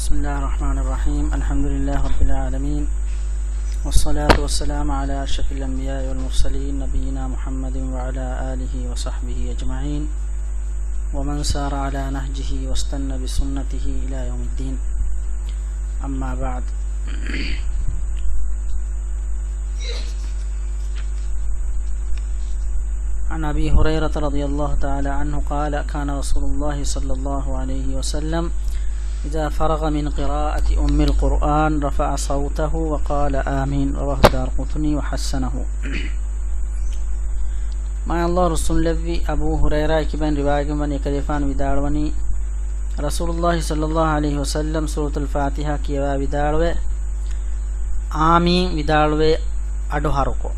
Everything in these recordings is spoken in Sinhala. بسم الله الرحمن الرحيم الحمد لله رب العالمين والصلاة والسلام على أشرف الأنبياء والمرسلين نبينا محمد وعلى آله وصحبه أجمعين ومن سار على نهجه واستنى بسنته إلى يوم الدين أما بعد عن أبي هريرة رضي الله تعالى عنه قال كان رسول الله صلى الله عليه وسلم إذا فرغ من قراءة أم القرآن رفع صوته وقال آمين رواه الدار قطني وحسنه ما الله رسول لبي أبو هريرة كبن رواية من يكذفان بداروني رسول الله صلى الله عليه وسلم سورة الفاتحة كيوا بداروه آمين بداروه أدوهاركو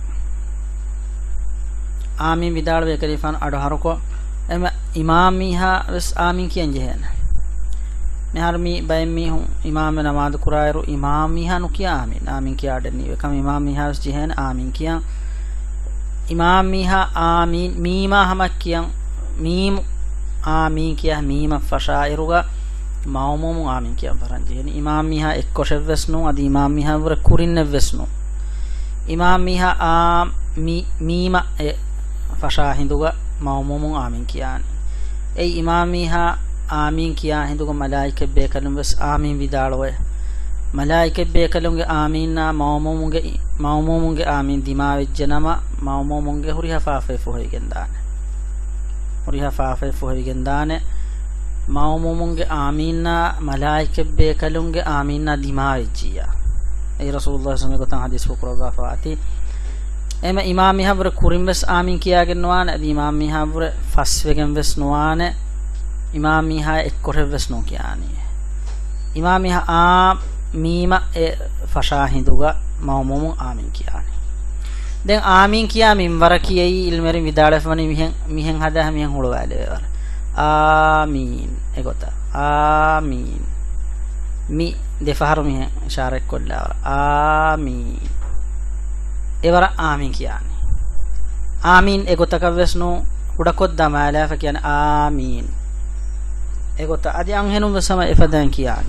آمين بداروه كذفان أدوهاركو إما إمامي ها بس آمين كيان جهنه meharmi baymi hun imam namaz kurayru imam mihanu kiya amin amin kiya denni wekam imam mihas jihen amin kiya imam miha amin mima hamak kiyan mim amin kiya mima fashairuga mawmum amin kiya faran jihen imam miha ekkoshev vesnu adi imam miha vura kurinne vesnu imam miha am mima fashahinduga mawmum amin kiyan ei imam miha ಆಮೀನ್ ಕಿಯಾ ಹಿಂದುಗು ಮಲಾಯಿಕೆ ಬೇಕಲುಂ ಬಸ್ ಆಮೀನ್ ವಿದಾಳೋಯ ಮಲಾಯಿಕೆ ಬೇಕಲುಂಗೆ ಆಮೀನ್ನ ಮೌಮೂಮುಂಗೆ ಮೌಮೂಮುಂಗೆ ಆಮೀನ್ ದಿಮಾವಿಜ್ಜನಮ ಮೌಮೂಮುಂಗೆ ಹುರಿಹ ಫಾಫೆ ಫುಹೈಗೆಂದಾನೆ ಹುರಿಹ ಫಾಫೆ ಫುಹೈಗೆಂದಾನೆ ಮೌಮೂಮುಂಗೆ ಆಮೀನ್ನ ಮಲಾಯಿಕೆ ಬೇಕಲುಂಗೆ ಆಮೀನ್ನ ದಿಮಾವಿಜ್ಜಿಯ ಐ ರಸೂಲುಲ್ಲಾಹ ಸಲ್ಲಲ್ಲಾಹು ಅಲೈಹಿ ವಸಲ್ಲಂ ಹದೀಸ್ ಫುಕ್ರದಾ ಫಾತಿ එම ඉමාමිහවර කුරින් වෙස් ආමින් කියාගෙන නොවාන ඇද ඉමාමිහවර ෆස්වගෙන් වෙස් නොවාන ඉමාමීහා එක් කොටෙවස් නෝ කියානී ඉමාමීහා ආ මීම එ ෆෂා හිඳුග මවමුමු ආමීන් කියානී දැන් ආමීන් කියා මින්වර කියයි ඉල්මරි විදාලෙවනි මිහෙන් මිහෙන් හදා මිහෙන් හුලවැලේ වර ආමීන් එගොත ආමීන් මි දෙෆහරු මිහෙන් ඉෂාරෙක් කොල්ලා වර ආමීන් එවර ආමීන් කියානී ආමීන් එගොතකවස් නෝ උඩකොත් දමාලා ෆ කියන ආමීන් ايغوتا ادي ان هنو بسما افدان كيان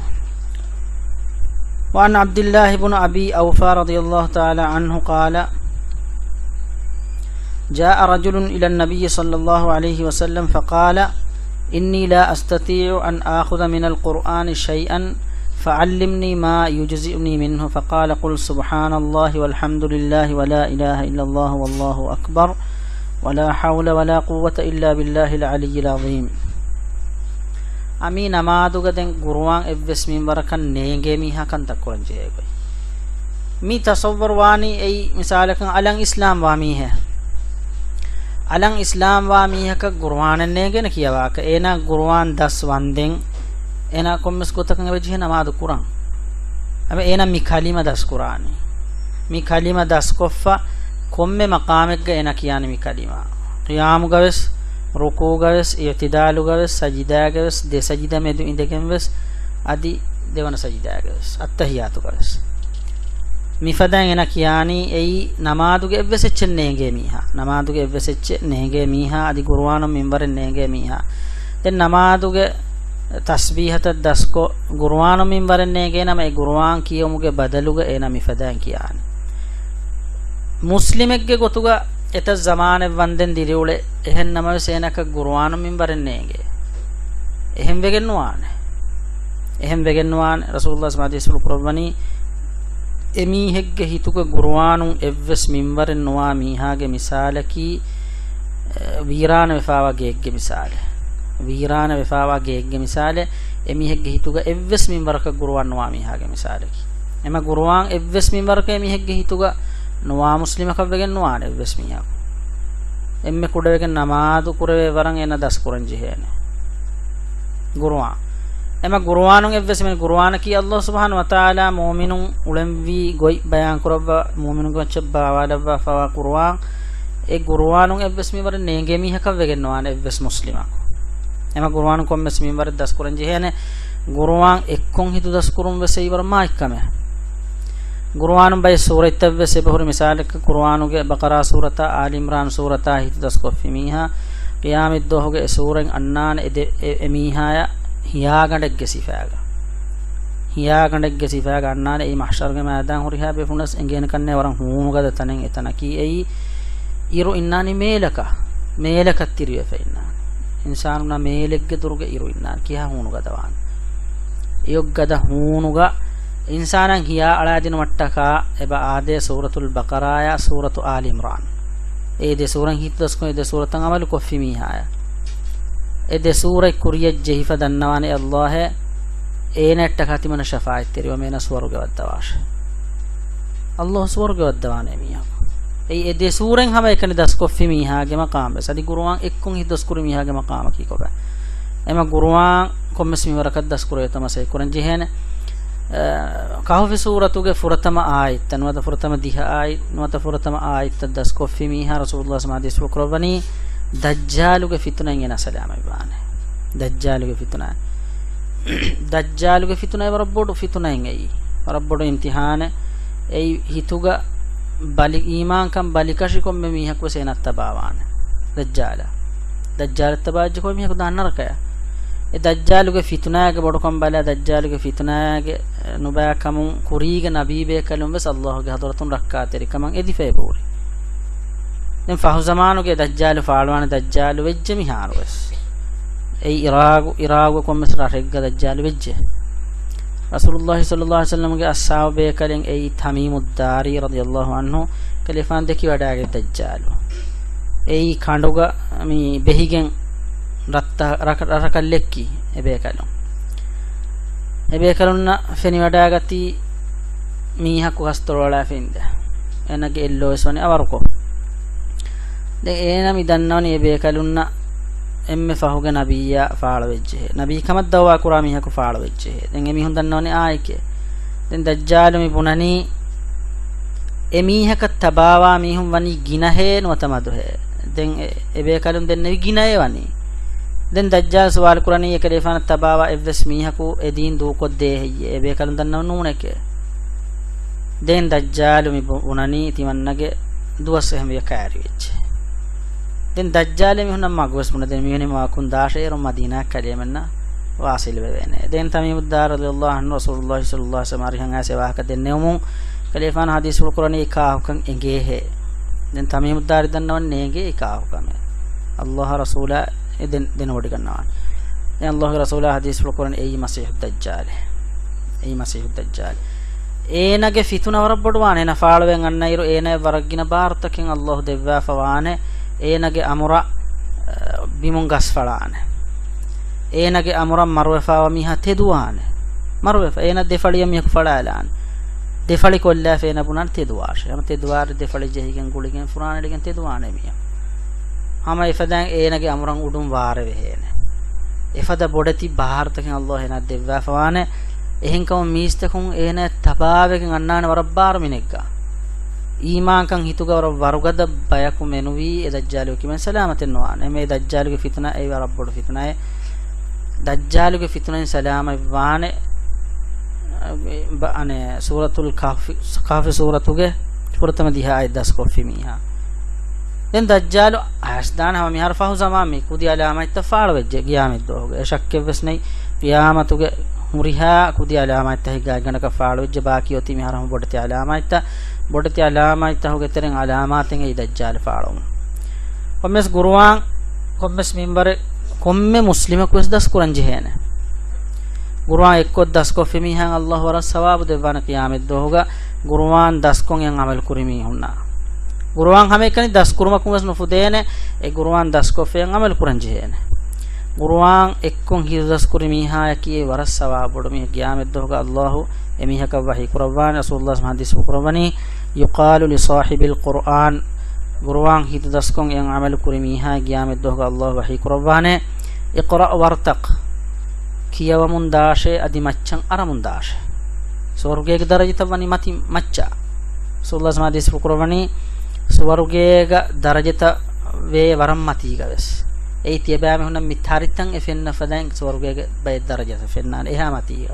وعن عبد الله بن ابي اوفى رضي الله تعالى عنه قال جاء رجل الى النبي صلى الله عليه وسلم فقال إني لا أستطيع أن آخذ من القرآن شيئا فعلمني ما يجزئني منه فقال قل سبحان الله والحمد لله ولا إله إلا الله والله أكبر ولا حول ولا قوة إلا بالله العلي العظيم ami namadugaden guruwan evves minbarakan neenge mihakan takkolan jeegoy mi tasawwur wani ei misalakan alang islam wami he alang islam wami heka guruwanen neenge ne kiyawaka ena guruwan das wanden ena kommes gotakan evje namadu kuran ame ena mi kalima das kurani mi kalima das koffa komme maqamekga ena kiyani mi kalima qiyam gaves රුකූගවෙස් ඉතිදාලුගවෙස් සජිදාගවෙස් දෙසජිද මෙදු ඉඳගෙන්වෙස් අදි දෙවන සජිදාගවෙස් අත්තහියාතුගවෙස් මිෆදැන් එන කියානී එයි නමාදුගේ එව්වෙසෙච්ච නේගේ මීහා නමාදුගේ එව්වෙසෙච්ච නේගේ මීහා අදි ගුරුවානම් මින්වරෙන් නේගේ මීහා දැන් නමාදුගේ තස්බීහත දස්කෝ ගුරුවානම් මින්වරෙන් නේගේ නම ඒ ගුරුවාන් කියමුගේ බදලුගේ එන මිෆදැන් කියානී මුස්ලිමෙක්ගේ ගොතුගා ಎತ ಜಮಾನೆ ವಂದೆನ್ ದಿರಿಯುಳೆ ಎಹೆನ್ ನಮವೆ ಸೇನಕ ಗುರುವಾನ ಮಿಂಬರೆನ್ನೇಗೆ ಎಹೆನ್ ವೆಗೆನ್ನುವಾನೆ ಎಹೆನ್ ವೆಗೆನ್ನುವಾನೆ ರಸೂಲುಲ್ಲಾಹ ಸಮಾದಿ ಸುಲು ಪ್ರವನಿ ಎಮಿ ಹೆಗ್ಗೆ ಹಿತುಕ ಗುರುವಾನು ಎವ್ವೆಸ್ ಮಿಂಬರೆನ್ನುವಾ ಮೀಹಾಗೆ ಮಿಸಾಲಕಿ ವೀರಾನ ವಿಫಾವಾಗೆ ಎಗ್ಗೆ ಮಿಸಾಲೆ ವೀರಾನ ವಿಫಾವಾಗೆ ಎಗ್ಗೆ ಮಿಸಾಲೆ ಎಮಿ ಹೆಗ್ಗೆ ಹಿತುಗ ಎವ್ವೆಸ್ ಮಿಂಬರಕ ಗುರುವಾನುವಾ ಮೀಹಾಗೆ ಮಿಸಾಲಕಿ ಎಮ ಗುರುವಾನ್ ಎವ್ವೆಸ್ ಮಿಂಬರಕ ಎಮಿ ಹೆಗ್ಗೆ ಹಿತುಗ ನುವಾ ಮುಸ್ಲಿಮ ಕವ್ವೆಗೆನ್ ನುವಾನೆ ವೆಸ್ಮಿಯಾಕು ಎಮ್ಮೆ ಕುಡವೆಗೆ ನಮಾದು ಕುರವೆ ವರಂ ಎನ ದಸ್ ಕುರಂಜಿ ಹೇನೆ ಗುರುವಾ එම ගුරුවානුන් එවස් මේ ගුරුවාන කී අල්ලාහ් සුබ්හානහු වතාලා මුමිනුන් උලම්වි ගොයි බයන් කරව මුමිනුන් ගොච්ච බවලව ෆවා කුරුවා ඒ ගුරුවානුන් එවස් මේ වර නේගේ මිහක වෙගෙනවා එවස් මුස්ලිමා එම ගුරුවානුන් කොම්මස් මේ වර දස් කරන් ජීහනේ ගුරුවාන් එක්කොන් හිතු දස් කරුම් වෙසේ වර මායිකම ගුරුවානුම් බයි සූරයිතව්‍ය සෙබහුරු මිසාලක කුරුවානුගේ බකරා සූරත ආලි ඉම්රාන් සූරත හිත දස්කොෆිමීහ ක්‍යාමිද්දෝහුගේ සූරෙන් අන්නාන එමීහාය හියාගඩක්ගේ සිෆෑග හියාගඩක්ගේ සිෆෑ ගන්නාන ඒ මහෂර්ගේ මෑදාන් හුරිහා බෙෆුනස් එංගේන කන්නේ වරන් හූනුගද තනෙන් එතනකී එයි ඉරු ඉන්නානි මේලක මේලකත් තිරිය ෆෙන්නා ඉන්සානුනා මේලෙක්ගේ දුර්ගේ ඉරු ඉන්නා කියා හූනුගදවාන යොග්ගද හූනුගා ඉන්සානන් හියා අලාදින මට්ටකා එබ ආදේ සූරතුල් බකරාය සූරතු ආලි ඉම්රාන් ඒ දෙ සූරන් හිතස් කොයි දෙ සූරතන් අමල් කොෆිමි හාය ඒ දෙ සූරයි කුරියජ් ජෙහිෆ දන්නවානේ අල්ලාහ ඒ නැට්ටකා තිමන ෂෆායිත් තිරිව මේන ස්වර්ගෙ වද්දවාශ අල්ලාහ ස්වර්ගෙ වද්දවානේ මියා ඒ ඒ දෙ සූරෙන් හැම එකනි දස් කොෆිමි හාගේ මකාම සදි ගුරුවන් එක්කුන් හිතස් කුරිමි හාගේ මකාම කීකොබ එම ගුරුවන් කොම්මස් මිවරකත් දස් කුරේ තමසේ කුරන් ජෙහෙනේ ಕಹಫಿ ಸೂರತುಗೆ ಫುರತಮ ಆಯಿತ್ ನುವತ ಫುರತಮ ದಿಹ ಆಯಿತ್ ನುವತ ಫುರತಮ ಆಯಿತ್ ದಸ್ ಕೊಫಿ ಮೀಹ ರಸೂಲುಲ್ಲಾಹ ಸಮಾದಿಸ್ ಫುಕ್ರವನಿ ದಜ್ಜಾಲುಗೆ ಫಿತುನೆಂಗೆನ ಸಲಾಮ ವಿವಾನೆ ದಜ್ಜಾಲುಗೆ ಫಿತುನ ದಜ್ಜಾಲುಗೆ ಫಿತುನ ವರಬ್ಬೋಡು ಫಿತುನೆಂಗೆಯಿ ವರಬ್ಬೋಡು ಇಮ್ತಿಹಾನೆ ಎಯ್ ಹಿತುಗ ಬಲಿ ಈಮಾಂಕಂ ಬಲಿಕಶಿಕೊಮ್ಮೆ ಮೀಹಕ್ಕು ಸೇನತ್ತಬಾವಾನೆ ದಜ್ಜಾಲ ದಜ್ಜಾಲ ತಬಾಜ್ಜಕೊಮ್ಮೆ ಮೀಹಕ್ಕು ದಾನ್ನರಕಯ ದಜ್ಜಾಲುಗೆ ಫಿತುನಾಗೆ ಬಡ್ಕೊಂಡ್ ಬಲೆ ದಜ್ಜಾಲುಗೆ ಫಿತುನಾಗೆ ನುಬಾ ಕಮು ಕುರಿಗೆ ನಬೀಬೆ ಕಲುಂಬೆ ಸಲ್ಲಾಹುಗೆ ಹದರತುನ್ ರಕ್ಕಾತೆರಿ ಕಮಂ ಎದಿಫೆ ಬೋರಿ ದೆನ್ ಫಹುಜಮಾನುಗೆ ದಜ್ಜಾಲು ಫಾಳ್ವಾನ ದಜ್ಜಾಲು ವೆಜ್ಜೆ ಮಿಹಾರು ವೆಸ್ ಐ ಇರಾಗು ಇರಾಗು ಕೊಮ್ಮೆಸ್ ರಹೆಗ್ಗ ದಜ್ಜಾಲು ವೆಜ್ಜೆ ರಸೂಲುಲ್ಲಾಹ ಸಲ್ಲಲ್ಲಾಹು ಅಲೈಹಿ ಅಸ್ಸಾಬ್ ಬೇಕಲೆಂ ಐ ತಮೀಮ್ ಉದ್ದಾರಿ ರದಿಯಲ್ಲಾಹು ಅನ್ಹು ಕಲಿಫಾನ್ ದೆಕಿ ವಡಾಗೆ ದಜ್ಜಾಲು ಐ ಕಾಂಡುಗ ಮಿ ಬೆಹಿಗೆಂ රකල්ලෙක්කි එබේ කලුම් එබේ කලුන්න ෆෙනි වඩාගති මීහක්කු හස්තොරවලා ෆින්ද එනගේ එල්ලෝස්වනි අවරුකෝ දැන් ඒනම් ඉදන්නවනි එබේ කලුන්න එම්මෙ ෆහුග නබියා ෆාල වෙච්චේ නබී කමත් දවවා කුරා මීහක්කු ෆාල වෙච්චේ දැන් එමි හොන් දන්නවනි ආයිකේ දැන් දජ්ජාලු මි පුනනි එමීහක තබාවා මීහුම් වනි ගිනහේ නොතමදුහේ දැන් එබේ කලුම් දෙන්නේ ගිනහේ වනි දැන් දජ්ජාල් සවාල් කුරණී එක දෙෆාන තබාවා එවස් මීහකු එදීන් දූකොත් දේහයි එබේ කලන් දන්නව නූනක දැන් දජ්ජාල් මි වුණනී තිමන්නගේ දුවස් එහෙම යකාරි වෙච්ච දැන් දජ්ජාල් මි හුනම් මගවස් මුණ දැන් මියනේ මාකුන් 16 රොම් මදීනා කලෙමන්න වාසිල වෙවනේ දැන් තමි මුද්දා රදියල්ලාහු අන්හු රසූලුල්ලාහි සල්ලල්ලාහු අලයිහි වසල්ලම් අරිහන් ආසවාහක දෙන්නේ උමුන් කලේෆාන හදීස් වල කුරණී කාහුකන් එගේ හේ දැන් තමි මුද්දා රදන්නවන්නේ එගේ කාහුකම අල්ලාහ රසූලා දෙනකොට ගන්නවා දැන් අල්ලාහ් රසූල හදීස් වල කරන ඒ මසීහ් දජ්ජාල් ඒ මසීහ් දජ්ජාල් ඒනගේ ෆිතුන වරබ්බඩවාන එන ෆාලවෙන් අන්නයිරු ඒන වරග්ගින බාර්තකෙන් අල්ලාහ් දෙවවා ෆවාන ඒනගේ අමුර බිමුන් ගස් ෆලාන ඒනගේ අමුරම් මරුවෆාව මිහ තෙදුවාන මරුවෆ ඒන දෙෆලියම් යක් ෆලාලාන දෙෆලි කොල්ලා ෆේන පුනන් තෙදුවාශ යම තෙදුවාර දෙෆලි ජෙහිගෙන් ගුලිගෙන් ෆුරානෙලිගෙන් තෙදුවානෙ මිය ಹಮ ಇಫದಂ ಏನಗೆ ಅಮರಂ ಉಡುಂ ವಾರವೆ ಹೇನೆ ಇಫದ ಬೊಡತಿ ಭಾರತಕ್ಕೆ ಅಲ್ಲಾಹ್ ಏನ ದೆವ್ವಾ ಫವಾನೆ එහෙන් කම මීස්තකුන් ඒන තපාවකින් අන්නාන වරබ්බාර මිනෙක්ග ඊමාංකන් හිතුගවර වරුගද බයකු මෙනුවී එදජ්ජාලුව කිමෙන් සලාමතෙන්නවා නෙමේ දජ්ජාලුගේ ෆිතන ඒ වරබ්බොඩ ෆිතනයි දජ්ජාලුගේ ෆිතනෙන් සලාම වානේ අනේ සූරතුල් කාෆි සූරතුගේ සූරතම දිහා 10 කොෆි මීහා then dajjal ashdan hama miharfahu zamami kudi alama itta faal vejje qiyamet doge shakke vesnai qiyamatuge muriha kudi alama itta higa ganaka faal vejje baki oti miharham bodte alama itta bodte alama itta hoge teren alamaten ei dajjal faalum kommes guruwan kommes minbare komme muslima kues das kuranje hene ගුරුවන් එක්කොත් දස්කො ෆෙමිහන් අල්ලාහ් වර සවාබ් දෙවන කියාමෙත් දෝහග ගුරුවන් දස්කොන් යන් අමල් කුරිමි හුන්නා ගුරුවන් හැම එකනි දස් කුරුමකුන් වස් නොෆුදේන ඒ ගුරුවන් දස් කොෆෙන් අමල් කුරංජේන ගුරුවන් එක්කොන් හිද දස් කුරි මීහා යකී වරස් සවා බොඩ මේ ගියාමෙත් දොහක අල්ලාහ් එමිහක වහී කුරවාන රසූලුල්ලාහ් මහදිස් කුරවනි යුකාලු ලි සාහිබිල් කුර්ආන් ගුරුවන් හිද දස් කොන් එන් අමල් කුරි මීහා ගියාමෙත් දොහක අල්ලාහ් වහී කුරවාන ඉක්රා වර්තක් කියවමුන් දාශේ අදි මච්චන් අරමුන් දාශේ ස්වර්ගයේ දරජිතවනි මති මච්චා සූලස් මහදිස් කුරවනි ස්වර්ගයේග දරජත වේ වරම් මතීගවස් ඒ තියබෑම හොන මිත්හරිත්තන් එෆෙන්න ෆදැන් ස්වර්ගයේග බය දරජත ෆෙන්නාන එහා මතීග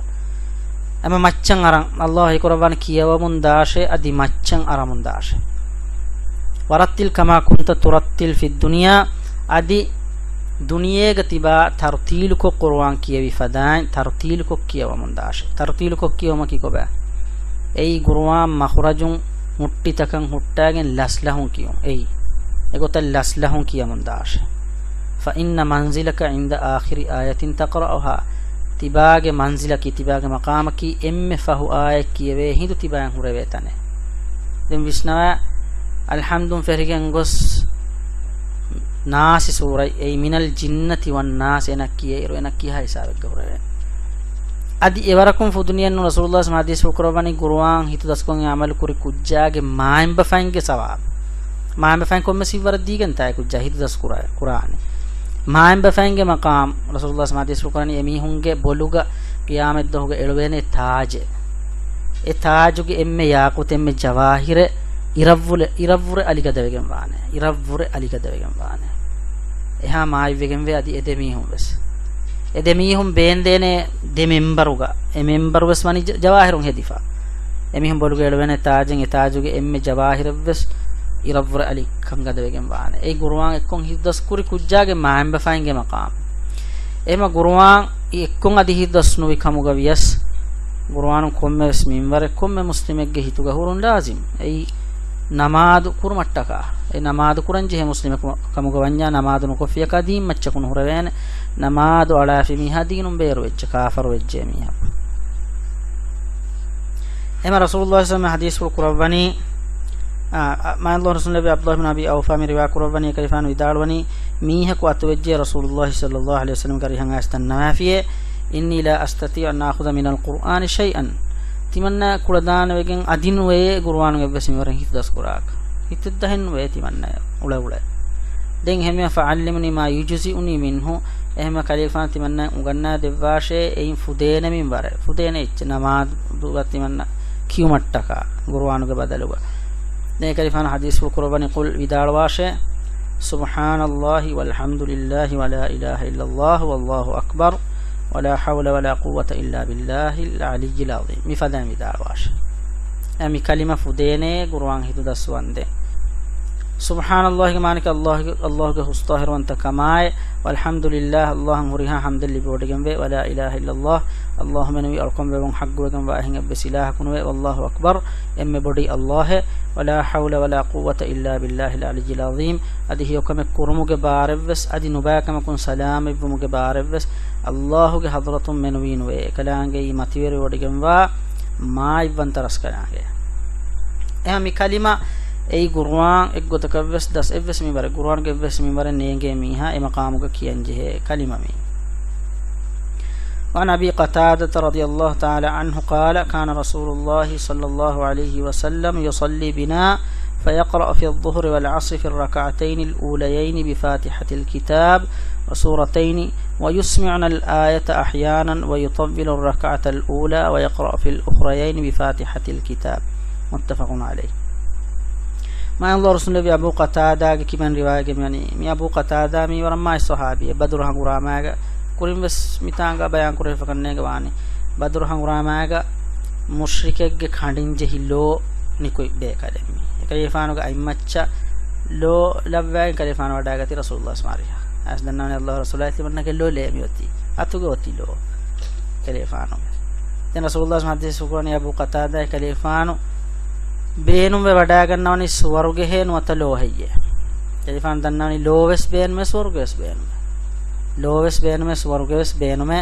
එම මච්චන් අරන් අල්ලාහ් කුර්ආන් කියවමුන් දාශේ අදි මච්චන් අරමුන් දාශේ වරත්තිල් කමා කුන්ත තුරත්තිල් ෆි දුනියා අදි දුනියේග තිබා තර්තීලුකො කුර්ආන් කියවි ෆදාන් තර්තීලුකො කියවමුන් දාශේ තර්තීලුකො කියවම කිකොබෑ ඒ ගුර්ආන් මහරජුන් ಮುಟ್ಟಿತಕಂ ಹುಟ್ಟಾಗೆನ್ ಲಸ್ಲಹುಂ ಕಿಯೊಂ ಎಯ್ ಎಗೊತ್ತ ಲಸ್ಲಹುಂ ಕಿಯ ಮುಂದಾಶ ಫಇನ್ನ ಮಂಜಿಲಕ ಇಂದ ಆಖಿರಿ ಆಯತಿನ್ ತಕ್ರಅಹಾ ತಿಬಾಗೆ ಮಂಜಿಲಕಿ ತಿಬಾಗೆ ಮಕಾಮಕಿ ಎಮ್ಮೆ ಫಹು ಆಯಕ್ಕಿಯವೇ ಹಿಂದು ತಿಬಾಯಂ ಹುರವೇತನೆ ದೆನ್ ವಿಷ್ಣವ ಅಲ್ಹಮ್ದುಂ ಫೆರಿಗೆನ್ ಗೊಸ್ ನಾಸಿ ಸೂರೈ ಎಯ್ ಮಿನಲ್ ಜಿನ್ನತಿ ವನ್ನಾಸ್ ಎನಕ್ಕಿಯೇ ಇರು ಎನಕ್ಕಿಯ ಹಿಸಾಬೆಗ್ಗೆ ಹುರವೇನೆ අදි එවරකුම් ෆුදුනියන් රසූලුල්ලාහ සමාදීස් වකරවනි ගුරුවාන් හිත දස්කොන් යාමල් කුරි කුජ්ජාගේ මායිම් බෆයින්ගේ සවාබ් මායිම් බෆයින් කොම්ම සිවර දීගන් තායි කුජ්ජා හිත දස් කුරා කුරානි මායිම් බෆයින්ගේ මකාම් රසූලුල්ලාහ සමාදීස් වකරනි එමිහුන්ගේ බොලුග කියාමෙත් දොහුග එළවෙනේ තාජේ ඒ තාජුගේ එම්මේ යාකුත් එම්මේ ජවාහිර ඉරව්වුල ඉරව්වුර අලිකදවගෙන් වානේ ඉරව්වුර අලිකදවගෙන් වානේ එහා මායිවගෙන් වේ අදි එදෙමිහුන් වෙස් එදෙමීහුම් බේන්දේනේ දෙමෙම්බරුගා එ මෙම්බරුවස් වනි ජවාහිරුන් හෙදිෆා එමිහුම් බොලුගේ එළවෙන තාජෙන් එතාජුගේ එම්මෙ ජවාහිරවස් ඉරවර අලි කංගදවගෙන් වාන ඒ ගුරුවාන් එක්කොන් හිද්දස් කුරි කුජ්ජාගේ මාම්බ ෆයින්ගේ මකාම් එම ගුරුවාන් එක්කොන් අදි හිද්දස් නුවි කමුග වියස් ගුරුවාන් කොම්මස් මින්වර කොම්මෙ මුස්ලිමෙක්ගේ හිතුග හුරුන් ලාසිම් ඒ නමාදු කුරුමට්ටකා නමාද කුරංජ මුස්ලිම කමුග වඤ්ඤා නමාද නොකොෆිය කදීම් මච්ච කුණ හොර වේන නමාද අලාෆි මිහදීනුම් බේරු වෙච්ච කාෆර් වෙච්ච මියා එම රසූලුල්ලාහ සම හදීස් වල කුරවණි මා අල්ලාහ් රසූල් නබි අබ්දුල්ලාහ් ඉබ්න අබි අවෆා මෙ රිවා කුරවණි කරිෆාන විදාල්වනි මීහක අතු වෙච්ච රසූලුල්ලාහ සල්ලල්ලාහු අලයිහි වසල්ලම් කරිහන් ආස්තන් නවාෆියේ ඉන්නී ලා අස්තති අන් ආඛුද මිනල් කුර්ආනි ෂයිඅන් තිමන්න කුලදාන වෙගෙන් අදිනුවේ ගුර්ආනුගේ බසින් වරන් හිත දස් කුරාක හිතුද්දහෙන් වේතිවන්නය උල උල දෙන් හෙම ෆල්ලිමනි මා යුජුසි උනි මින්හු එහෙම කලිෆා තිමන්න උගන්නා දෙවාශේ එයින් ෆුදේනමින් බර ෆුදේන ඉච්ච නමාත් දුගත් තිමන්න කියුමට්ටකා ගුරුවානුගේ බදලුව මේ කලිෆාන හදීස් කුරබනි කුල් විදාල වාශේ سبحان الله والحمد لله ولا إله إلا الله والله أكبر ولا حول ولا قوة إلا بالله العلي العظيم مفدام دعواش أمي كلمة فدينة قرآن هدو دسواندي سبحان الله مانك الله الله هستاهر وانت كماي والحمد لله اللهم هريها حمد اللي بودجنب ولا إله إلا الله اللهم نبي أرقم بهم حق وجنب وأهين بسلاح كنوا والله أكبر إم بودي الله ولا حول ولا قوة إلا بالله العلي العظيم أدي هي كم كرمو جباربس أدي نبايا كم كن سلام بمو جباربس الله حضرتم منوين وين وكلام جي بودغم وا مايفن ترس كرانجي اهم كلمة اي قرآن اي قد كبس دس افس مبر قرآن كبس مبر نينجي ميها اي مقامك كينجي كلمة مي وعن أبي قتادة رضي الله تعالى عنه قال كان رسول الله صلى الله عليه وسلم يصلي بنا فيقرأ في الظهر والعصر في الركعتين الأوليين بفاتحة الكتاب وسورتين ويسمعن الآية أحيانا ويطول الركعة الأولى ويقرأ في الأخرين بفاتحة الكتاب متفق عليه ما ينظر رسول الله أبو قتادة كمن رواية يعني مي أبو قتادة مي ورما الصحابي بدر هنغراما كورين بس متانغا بيان كره فكرنه واني بدر هنغراما مشركك خاندين جهلو نكوي بيكارمي كيفانو كأي مچا لو لبعين كيفانو وداعتي رسول الله صلى الله عليه وسلم asdannaani allah rasulah tibanna kello leemi otti attuge ottilo keleefaano den rasulullah sm hadis sukurani abu qatada keleefaano beenumbe wadaa gannawani swaruge heenu ata loohayye keleefaano dannawani looves beenume swaruges beenume looves beenume swaruges beenume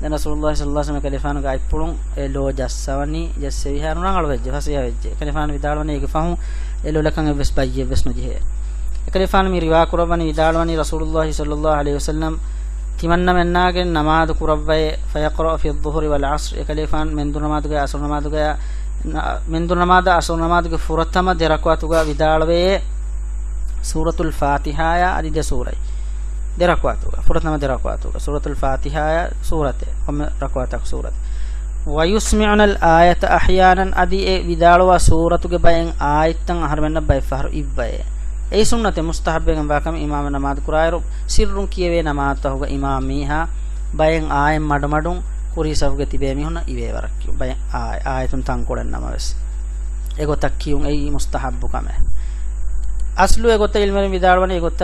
den rasulullah sallallahu alaihi wasallam keleefaano ga ippulun e loo jassawani jassewi haanu rangal wejje fasiya wejje keleefaano vidalwani ege fahu e loo lakan e ves bayye ves no jihe එකලිෆාන මි රිවා කුරබනි විදාලවනි රසූලුල්ලාහි සල්ලල්ලාහු අලයිහි වසල්ලම් තිමන්න මෙන්නාගෙන් නමාද කුරබ්බේ ෆයක්රා ෆි ظුහරි වල් අස්ර් එකලිෆාන් මෙන්දු නමාදුගේ අසර් නමාදුගේ මෙන්දු නමාද අසර් නමාදුගේ ෆුරතම දෙරක්වාතුගා විදාලවේ සූරතුල් ෆාතිහාය අදිද සූරයි දෙරක්වාතුගා ෆුරතම දෙරක්වාතුගා සූරතුල් ෆාතිහාය සූරතේ හොම රක්වාතක් සූරතේ ويسمعون الآية أحيانا أدي إيه بدالوا سورة بين آية تنهر من بيفهر إبّيه ඒ සුන්නත මුස්තහබ්බෙන් වාකම ඉමාම නමාද කුරායරු සිරුන් කියවේ නමාත හොග ඉමාම මීහා බයෙන් ආයෙන් මඩ මඩුන් කුරීසවුගේ තිබේ මිහුන ඉවේ වරක් කිව් බයෙන් ආය ආයතුන් තන් කොඩන් නමවස් ඒගොතක් කියුන් ඒ මුස්තහබ්බු කම අස්ලු ඒගොත ඉල්මෙන් විදාරවන ඒගොත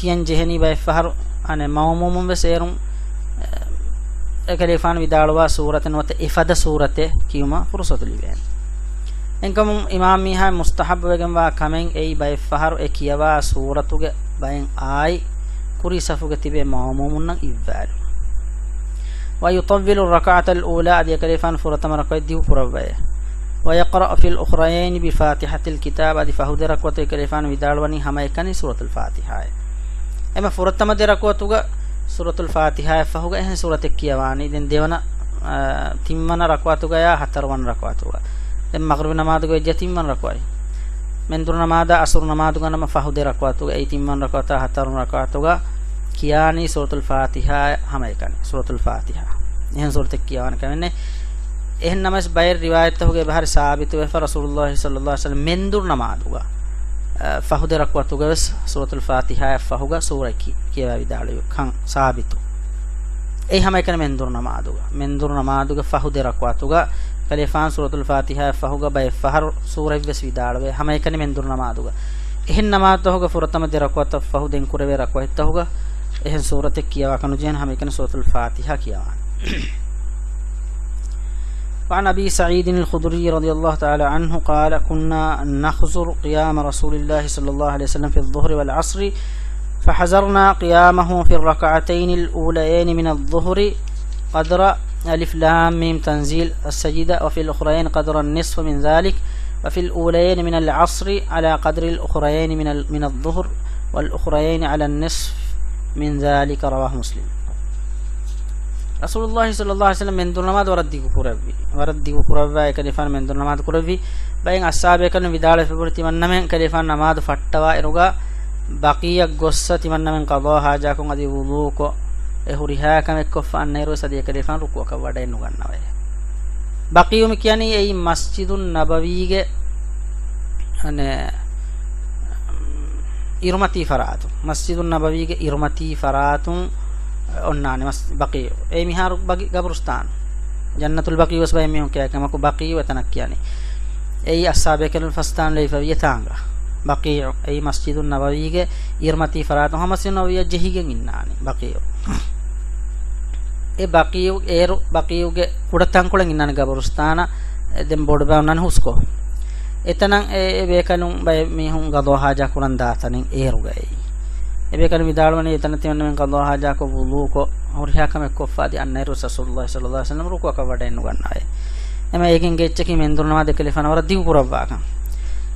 කියන් ජෙහෙනි බය ෆහරු අනේ මවමුමුම් වෙසේරුන් එකලේෆාන් විදාලවා සූරතන් වත ඉෆද සූරතේ කියුමා ෆුරසතුලි වේන انكم امام ميها مستحب وگم وا كمين اي باي فحر اكي وا سورتوگ باين اي كوري صفوگ تيبه مامومن ايوال ويطول الركعه الاولى ادي كليفان فورتم ركعه ديو فوربايا ويقرا في الاخرين بفاتحه الكتاب ادي فهد ركعه كليفان ودالوني حماي كاني سوره الفاتحه اما فورتم دي ركعه توگ سوره الفاتحه فهوگ اين سورتك كيواني دين ديونا تيمن ركعه توگ يا هتر ون ركعه توگ තෙ මගරබ නමාදග ජතිම්මන් රකවයි මෙන්දුර නමාද අසුර නමාදුග නම ෆහුද රකවතුග ඒතිම්මන් රකවත හතරුන් රකවතුග කියානි සූරතුල් ෆාතිහා හැම එකනි සූරතුල් ෆාතිහා එහෙන් සූරතක් කියවන කවන්නේ එහෙන් නමස් බයර් රිවායත් හොගේ බහරි සාබිතු වෙ රසූලුල්ලාහ සල්ලල්ලාහු අලයිහි වසල්ලම් මෙන්දුර නමාදුග ෆහුද රකවතුග සූරතුල් ෆාතිහා ෆහුග සූරකි කියවා විදාලිය කන් සාබිතු ඒ හැම එකන මෙන්දුර නමාදුග මෙන්දුර නමාදුග ෆහුද රකවතුග කලිෆාන් සූරතුල් ෆාතිහා ෆහුග බයි ෆහර සූරෙ වෙස් විදාළවේ හැම එකනි මෙන් දුර්න මාදුග එහෙන් නමාත හොග ෆුරතම දෙ රකවත ෆහු දෙන් කුරවේ රකවත හොග එහෙන් සූරතෙ කියවා කනු ජෙන් හැම එකනි සූරතුල් ෆාතිහා කියවා وعن أبي سعيد الخضري رضي الله تعالى عنه قال كنا نخزر قيام رسول الله صلى الله عليه وسلم في الظهر والعصر فحزرنا قيامه في الركعتين الأوليين من الظهر قدر ألف لام ميم تنزيل السجدة وفي الأخرين قدر النصف من ذلك وفي الأولين من العصر على قدر الأخرين من, من الظهر والأخرين على النصف من ذلك رواه مسلم رسول الله صلى الله عليه وسلم দিকে কুরাবি ওরার দিকে কুরাবা এ কালিফান মেন্দুর নামাজ কুরাবি বাইং আসাব একান বিদাল ফেবর তিমান নামে কালিফান নামাজ ফাট্টাওয়া এরোগা বাকিয়া গোসা তিমান নামে কাদ হাজা কং আদি উলু কো එහුරි හාකමෙක් කොෆාන් නේරු සදියක දෙකන් රුකුවක වඩෙන් නුගන්නවය බකියුම කියන්නේ ඒ මස්ජිදුන් නබවීගේ අනේ ඉරුමති ෆරාතු මස්ජිදුන් නබවීගේ ඉරුමති ෆරාතුන් ඔන්නානේ මස් බකිය ඒ මිහාරු බකි ගබරුස්තාන් ජන්නතුල් බකිය වස් බය මිහුන් කියකමකු බකිය වතනක් කියන්නේ ඒ අස්සාබේ කලුල් ෆස්තාන් ලයිෆවිය තාංගා ಬಕೀಯು ಐ ಮಸ್ಜಿದು ನಬವಿಗೆ ಇರ್ಮತಿ ಫರಾತು ಹಮಸಿನ ನವಿಯ ಜೆಹಿಗೆ ಇನ್ನಾನಿ ಬಕೀಯು ಎ ಬಕೀಯು ಏರು ಬಕೀಯುಗೆ ಕುಡತಂಕುಳಂಗ ಇನ್ನಾನಿ ಗಬರುಸ್ತಾನ ದೆಂ ಬೊಡಬಾವ್ ನಾನು ಹುಸ್ಕೋ එතනම් ඒ වේකනුම් බය මිහුන් ගදෝ හාජා කුරන් දාතනින් ඒරුගයි එබේකනු විදාලවන එතන තියන්නම ගදෝ හාජා කො බුලුකො හොරියාකම කොෆාදි අන්නයි රසූලුල්ලාහි සල්ලල්ලාහු අලයිහි වසල්ලම් රුකවක වඩෙන්න ගන්නාය එම ඒකෙන් ගෙච්චකි මෙන්දුරනවා දෙකලිෆනවර දිවුපුරවවාකම්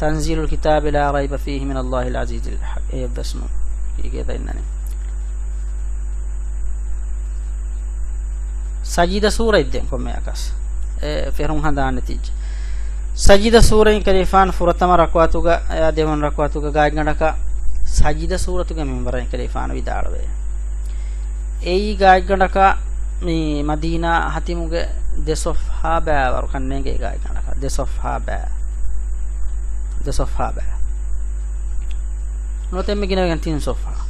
تنزيل الكتاب لا ريب فيه من الله العزيز الحق اي بسمو كيف انني සජීද සූරෙද්දෙන් කොම යකස් ෆෙරුම් හදාන්න තිජ්ජ සජීද සූරෙන් කලිෆාන් ෆුරතම රක්වාතුග යා දෙවන් රක්වාතුග ගායිගණක සජීද සූරතුග මෙම්බරෙන් කලිෆාන විදාළවේ ඒයි ගායිගණක මේ මදීනා හතිමුගේ දෙසොෆ් හා බෑවරු කන්නේගේ ගායිගණක දෙසොෆ් හා බෑ ده صفحة بقى නොතෙම ගෙනගෙන තියෙන සොෆා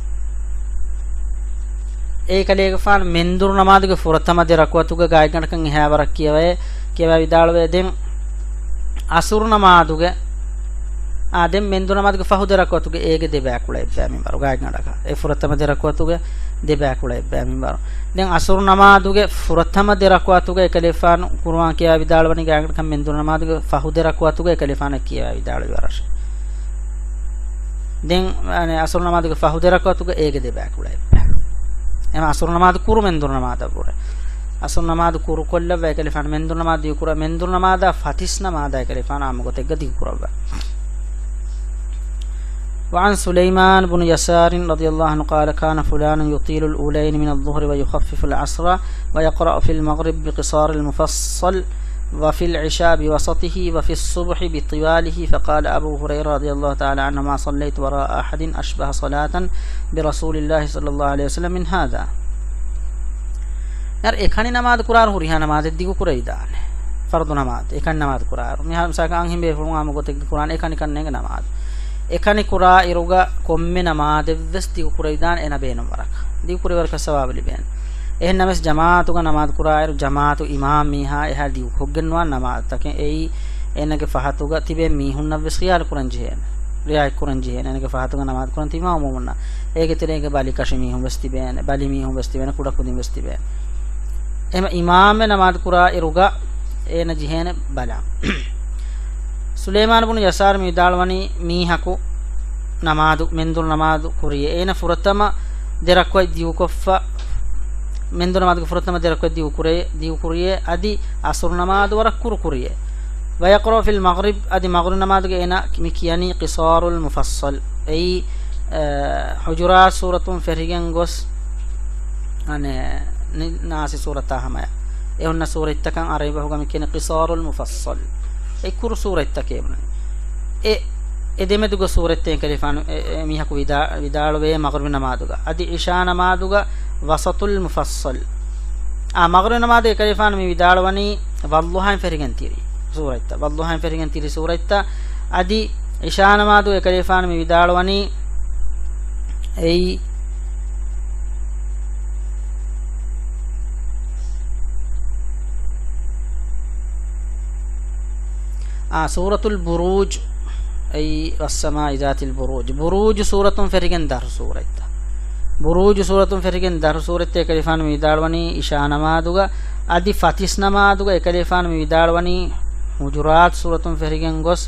ඒකලේක ෆාන් මෙන්දුරු නමාදගේ ෆුරතමද රකුවතුග ගායකණකන් එහා වරක් කියවේ කියවා විදාලවේ දෙම් අසුරු නමාදුගේ ආදෙම් මෙන්දුරු නමාදගේ ෆහුද රකුවතුගේ ඒගේ දෙබෑ කුලයි බෑ මේ වරු ගායකණක ඒ ෆුරතමද රකුවතුගේ දෙබෑකුලේ බෑමිබාර දැන් අසුර නමාදුගේ ෆුරතම දෙරක්වාතුගේ එකලිෆාන කුර්ආන් කියා විදාලවනි ගෑකට කම් මෙන්දුර නමාදුගේ ෆහු දෙරක්වාතුගේ එකලිෆාන කියා විදාලවි වරශ දැන් අනේ අසුර නමාදුගේ ෆහු දෙරක්වාතුගේ ඒගේ දෙබෑකුලේ එම අසුර නමාදු කුරු මෙන්දුර නමාදා පුරේ අසුන් නමාද කුරු කොල්ලව එකලිෆාන මෙන්දුර නමාද යකුර මෙන්දුර නමාදා ෆතිස් නමාදා එකලිෆාන අමගොතෙක්ග දිකුරව وعن سليمان بن يسار رضي الله عنه قال كان فلان يطيل الأولين من الظهر ويخفف العصر ويقرأ في المغرب بقصار المفصل وفي العشاء بوسطه وفي الصبح بطواله فقال أبو هريرة رضي الله تعالى عنه ما صليت وراء أحد أشبه صلاة برسول الله صلى الله عليه وسلم من هذا আর এখানে نماذ قرار هوريها نماذ ديكو কুরাই فرض نماذ নামাজ نماذ قرار কুরার মিহার সাকা আং হিমবে ফুং আমগো তে ekani kuraa iruga komme namaadevves digu kuraidan ena beenum warak digu kure warka sawaabili been ehnames jamaatuga namaad kuraa iru jamaatu imaam miha eha digu hoggenwa namaad taken ei enage fahatuga tibe mihunnaves khiyal kuran jehen riya kuran jehen enage fahatuga namaad kuran tima umumunna ege terege bali kashmi hum vesti been bali mi hum vesti been kudak kudin vesti been ema imaam namaad kuraa iruga ena jehen bala ಸುಲೇಮಾನ್ ಬುನು ಯಸಾರ್ ಮಿದಾಳ್ವನಿ ಮೀಹಕು ನಮಾದು ಮೆಂದುಲ್ ನಮಾದು ಕುರಿಯೆ ಏನ ಫುರತಮ ದೆರಕ್ವ ದಿಯುಕೊಫ್ಫ ಮೆಂದು ನಮಾದು ಫುರತಮ ದೆರಕ್ವ ದಿಯು ಕುರೆ ದಿಯು ಕುರಿಯೆ ಅದಿ ಅಸುರು ನಮಾದು ವರ ಕುರು ಕುರಿಯೆ ويقرأ في المغرب أدي مغرب نمادو اينا مكياني قصار المفصل أي حجرات سورة فرهجن غس أنا ناسي سورة تاهمايا إيه سورة عريبه أريبه قصار المفصل ekuru surettakeemne e edemeduga suretten kalifan mihaku vida vidaluwe maghrib namaduga adi isha namaduga wasatul mufassal a maghrib namadu kalifan mi vidalwani walluhan ferigen tiri suretta walluhan ferigen tiri suretta adi isha namadu kalifan mi vidalwani ei ආ සූරතුල් බුරූජ් අයි වස්සමායි ذاتල් බුරූජ් බුරූජ් සූරතුන් ෆෙරිගෙන් දරු සූරයිත බුරූජ් සූරතුන් ෆෙරිගෙන් දරු සූරත් එක ලිෆාන විදාල්වනි ඉෂා නමාදුග අදි ෆතිස් නමාදුග එක ලිෆාන විදාල්වනි මුජුරාත් සූරතුන් ෆෙරිගෙන් ගොස්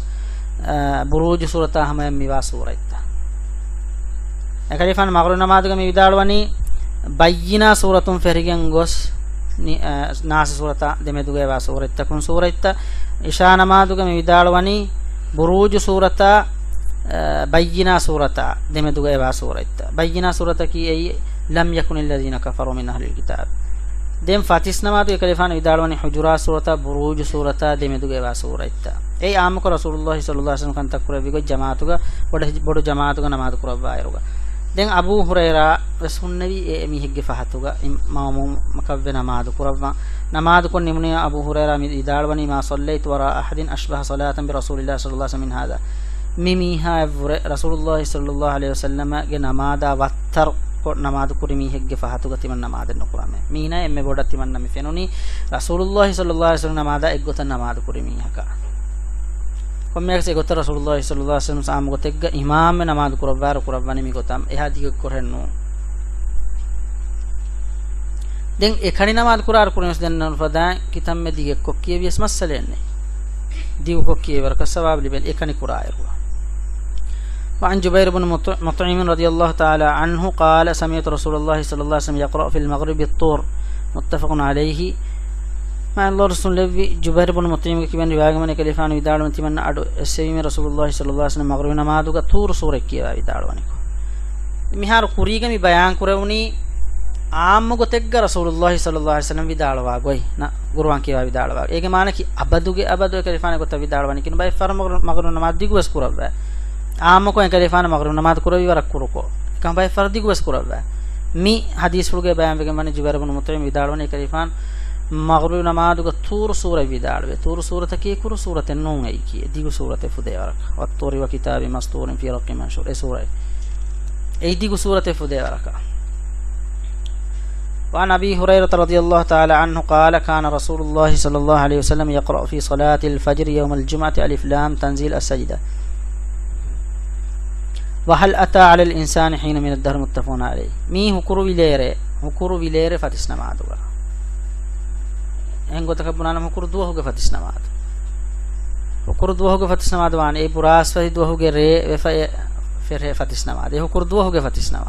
බුරූජ් සූරත හැම මිවා සූරයිත එක ලිෆාන මගරු නමාදුග මේ විදාල්වනි බයිනා සූරතුන් ෆෙරිගෙන් ගොස් නාස සූරත දෙමෙදුගේ වා සූරත්තකුන් සූරයිත ඉෂා නමාදුග මෙ විදාළ වනි බුරූජු සූරතා බයිනා සූරතා දෙමෙදුග ඒවා සූරයිත්ත බයිනා සූරත කී එයි ලම් යකුනිල් ලදීන කෆරු මින් අහ්ලිල් කිතාබ් දෙම් ෆතිස් නමාදු එකලිෆාන විදාළ වනි හුජුරා සූරතා බුරූජු සූරතා දෙමෙදුග ඒවා සූරයිත්ත ඒ ආමක රසූලුල්ලාහි සල්ලල්ලාහු අලයිහි වසල්ලම් කන්තක් කුරවිග ජමාතුග බොඩ බොඩ ජමාතුග නමාදු කුරවායරුග දැන් අබූ හුරේරා රසුන්නවි ඒ මිහිග්ගේ ෆහතුග මමම මකව්වේ නමාදු කුරවා نماذ كن نمني أبو هريرة من إداربني ما صليت وراء أحد أشبه صلاة برسول الله صلى الله عليه وسلم من هذا ميميها رسول الله صلى الله عليه وسلم نماذا وتر නමාද කුරිමීහෙක්ගේ පහතුගතිම නමාදන්න කුරම මීන එම ගොඩත් තිමන්නම ෆෙනුනි රසුල්له සල්ලාසල නමාද එක්ගොත නමාද කුරිමීහක කොමෙක් ගොත රසුල්له සල්ලාසම සාමගොතෙක් ඉමාම නමාද කුරබ්වාර කුරබ්වනමි ගොතම් එහදිග කොරෙන්නු දැන් එකණි නම අල් කුරාන කුරමස් දන්නන ෆදා කිතම් මෙ දිගෙ කොක්කිය වියස් මස්සලෙන්නේ දිව කොක්කිය වරක සවාබ් ලිබෙන් එකණි කුරාය කුරා وعن جبير بن مطعم رضي الله تعالى عنه قال سمعت رسول الله صلى الله عليه وسلم يقرأ في المغرب الطور متفق عليه مع الله رسول الله جبير بن مطعم كبن رواية من كلفان ويدار من تمنى أدو السيم رسول الله صلى الله عليه وسلم مغرب نماذج طور سورة كيا ويدار ونكو مهار قريقة مي بيان كروني ಆಮ್ಮುಗೊತೆಗ್ಗ ರಸೂಲುಲ್ಲಾಹಿ ಸಲ್ಲಲ್ಲಾಹು ಅಲೈಹಿ ವಸಲ್ಲಂ ವಿದಾಳವಾಗೋಯ್ ನ ಗುರುವಾನ್ ಕಿವಾ ವಿದಾಳವಾಗ ಏಗೆ ಮಾನಕಿ ಅಬದುಗೆ ಅಬದು ಕಲಿಫಾನ ಗೊತ್ತ ವಿದಾಳವಾನಿ ಕಿನ ಬೈ ಫರ್ ಮಗರು ಮಗರು ನಮಾಜ್ ದಿಗು ಬಸ್ ಕುರವ್ವೆ ಆಮ್ಮಕೋ ಕಲಿಫಾನ ಮಗರು ನಮಾಜ್ ಕುರವಿ ವರಕ್ ಕುರುಕೋ ಕಂ ಬೈ ಫರ್ ದಿಗು ಬಸ್ ಕುರವ್ವೆ ಮಿ ಹದೀಸ್ ಹುಡುಗೆ ಬಯಾಂಬಿಗೆ ಮನೆ ಜುಬೇರ್ ಬನ್ ಮುತೈಮ್ ವಿದಾಳವಾನಿ ಕಲಿಫಾನ್ ಮಗರು ನಮಾದುಗ ತೂರು ಸೂರ ವಿದಾಳವೆ ತೂರು ಸೂರತ ಕಿ ಕುರು ಸೂರತೆ ನೋಂ ಐಕಿ ದಿಗು ಸೂರತೆ ಫುದೆ ವರಕ ವತ್ತೂರಿ ವ ಕಿತಾಬಿ ಮಸ್ತೂರಿನ್ ಫಿ ರಕ್ಕಿ ಮನ್ಶೂರ್ ಎ ಸೂರ ಐ ದಿಗು ಸೂರತೆ ಫುದೆ ವರಕ وعن أبي هريرة رضي الله تعالى عنه قال كان رسول الله صلى الله عليه وسلم يقرأ في صلاة الفجر يوم الجمعة ألف لام تنزيل السجدة وهل أتى على الإنسان حين من الدهر متفقون عليه مي هكرو بليرة هكرو بليرة فتسنا مع دولا هنگو تكبنا نم هكرو دو هوگه فتسنا مع دو هكرو دوه هوگه فتسنا مع دوان اي براس فهي دو هوگه ري فتسنا دو هكرو دو فتسنا دو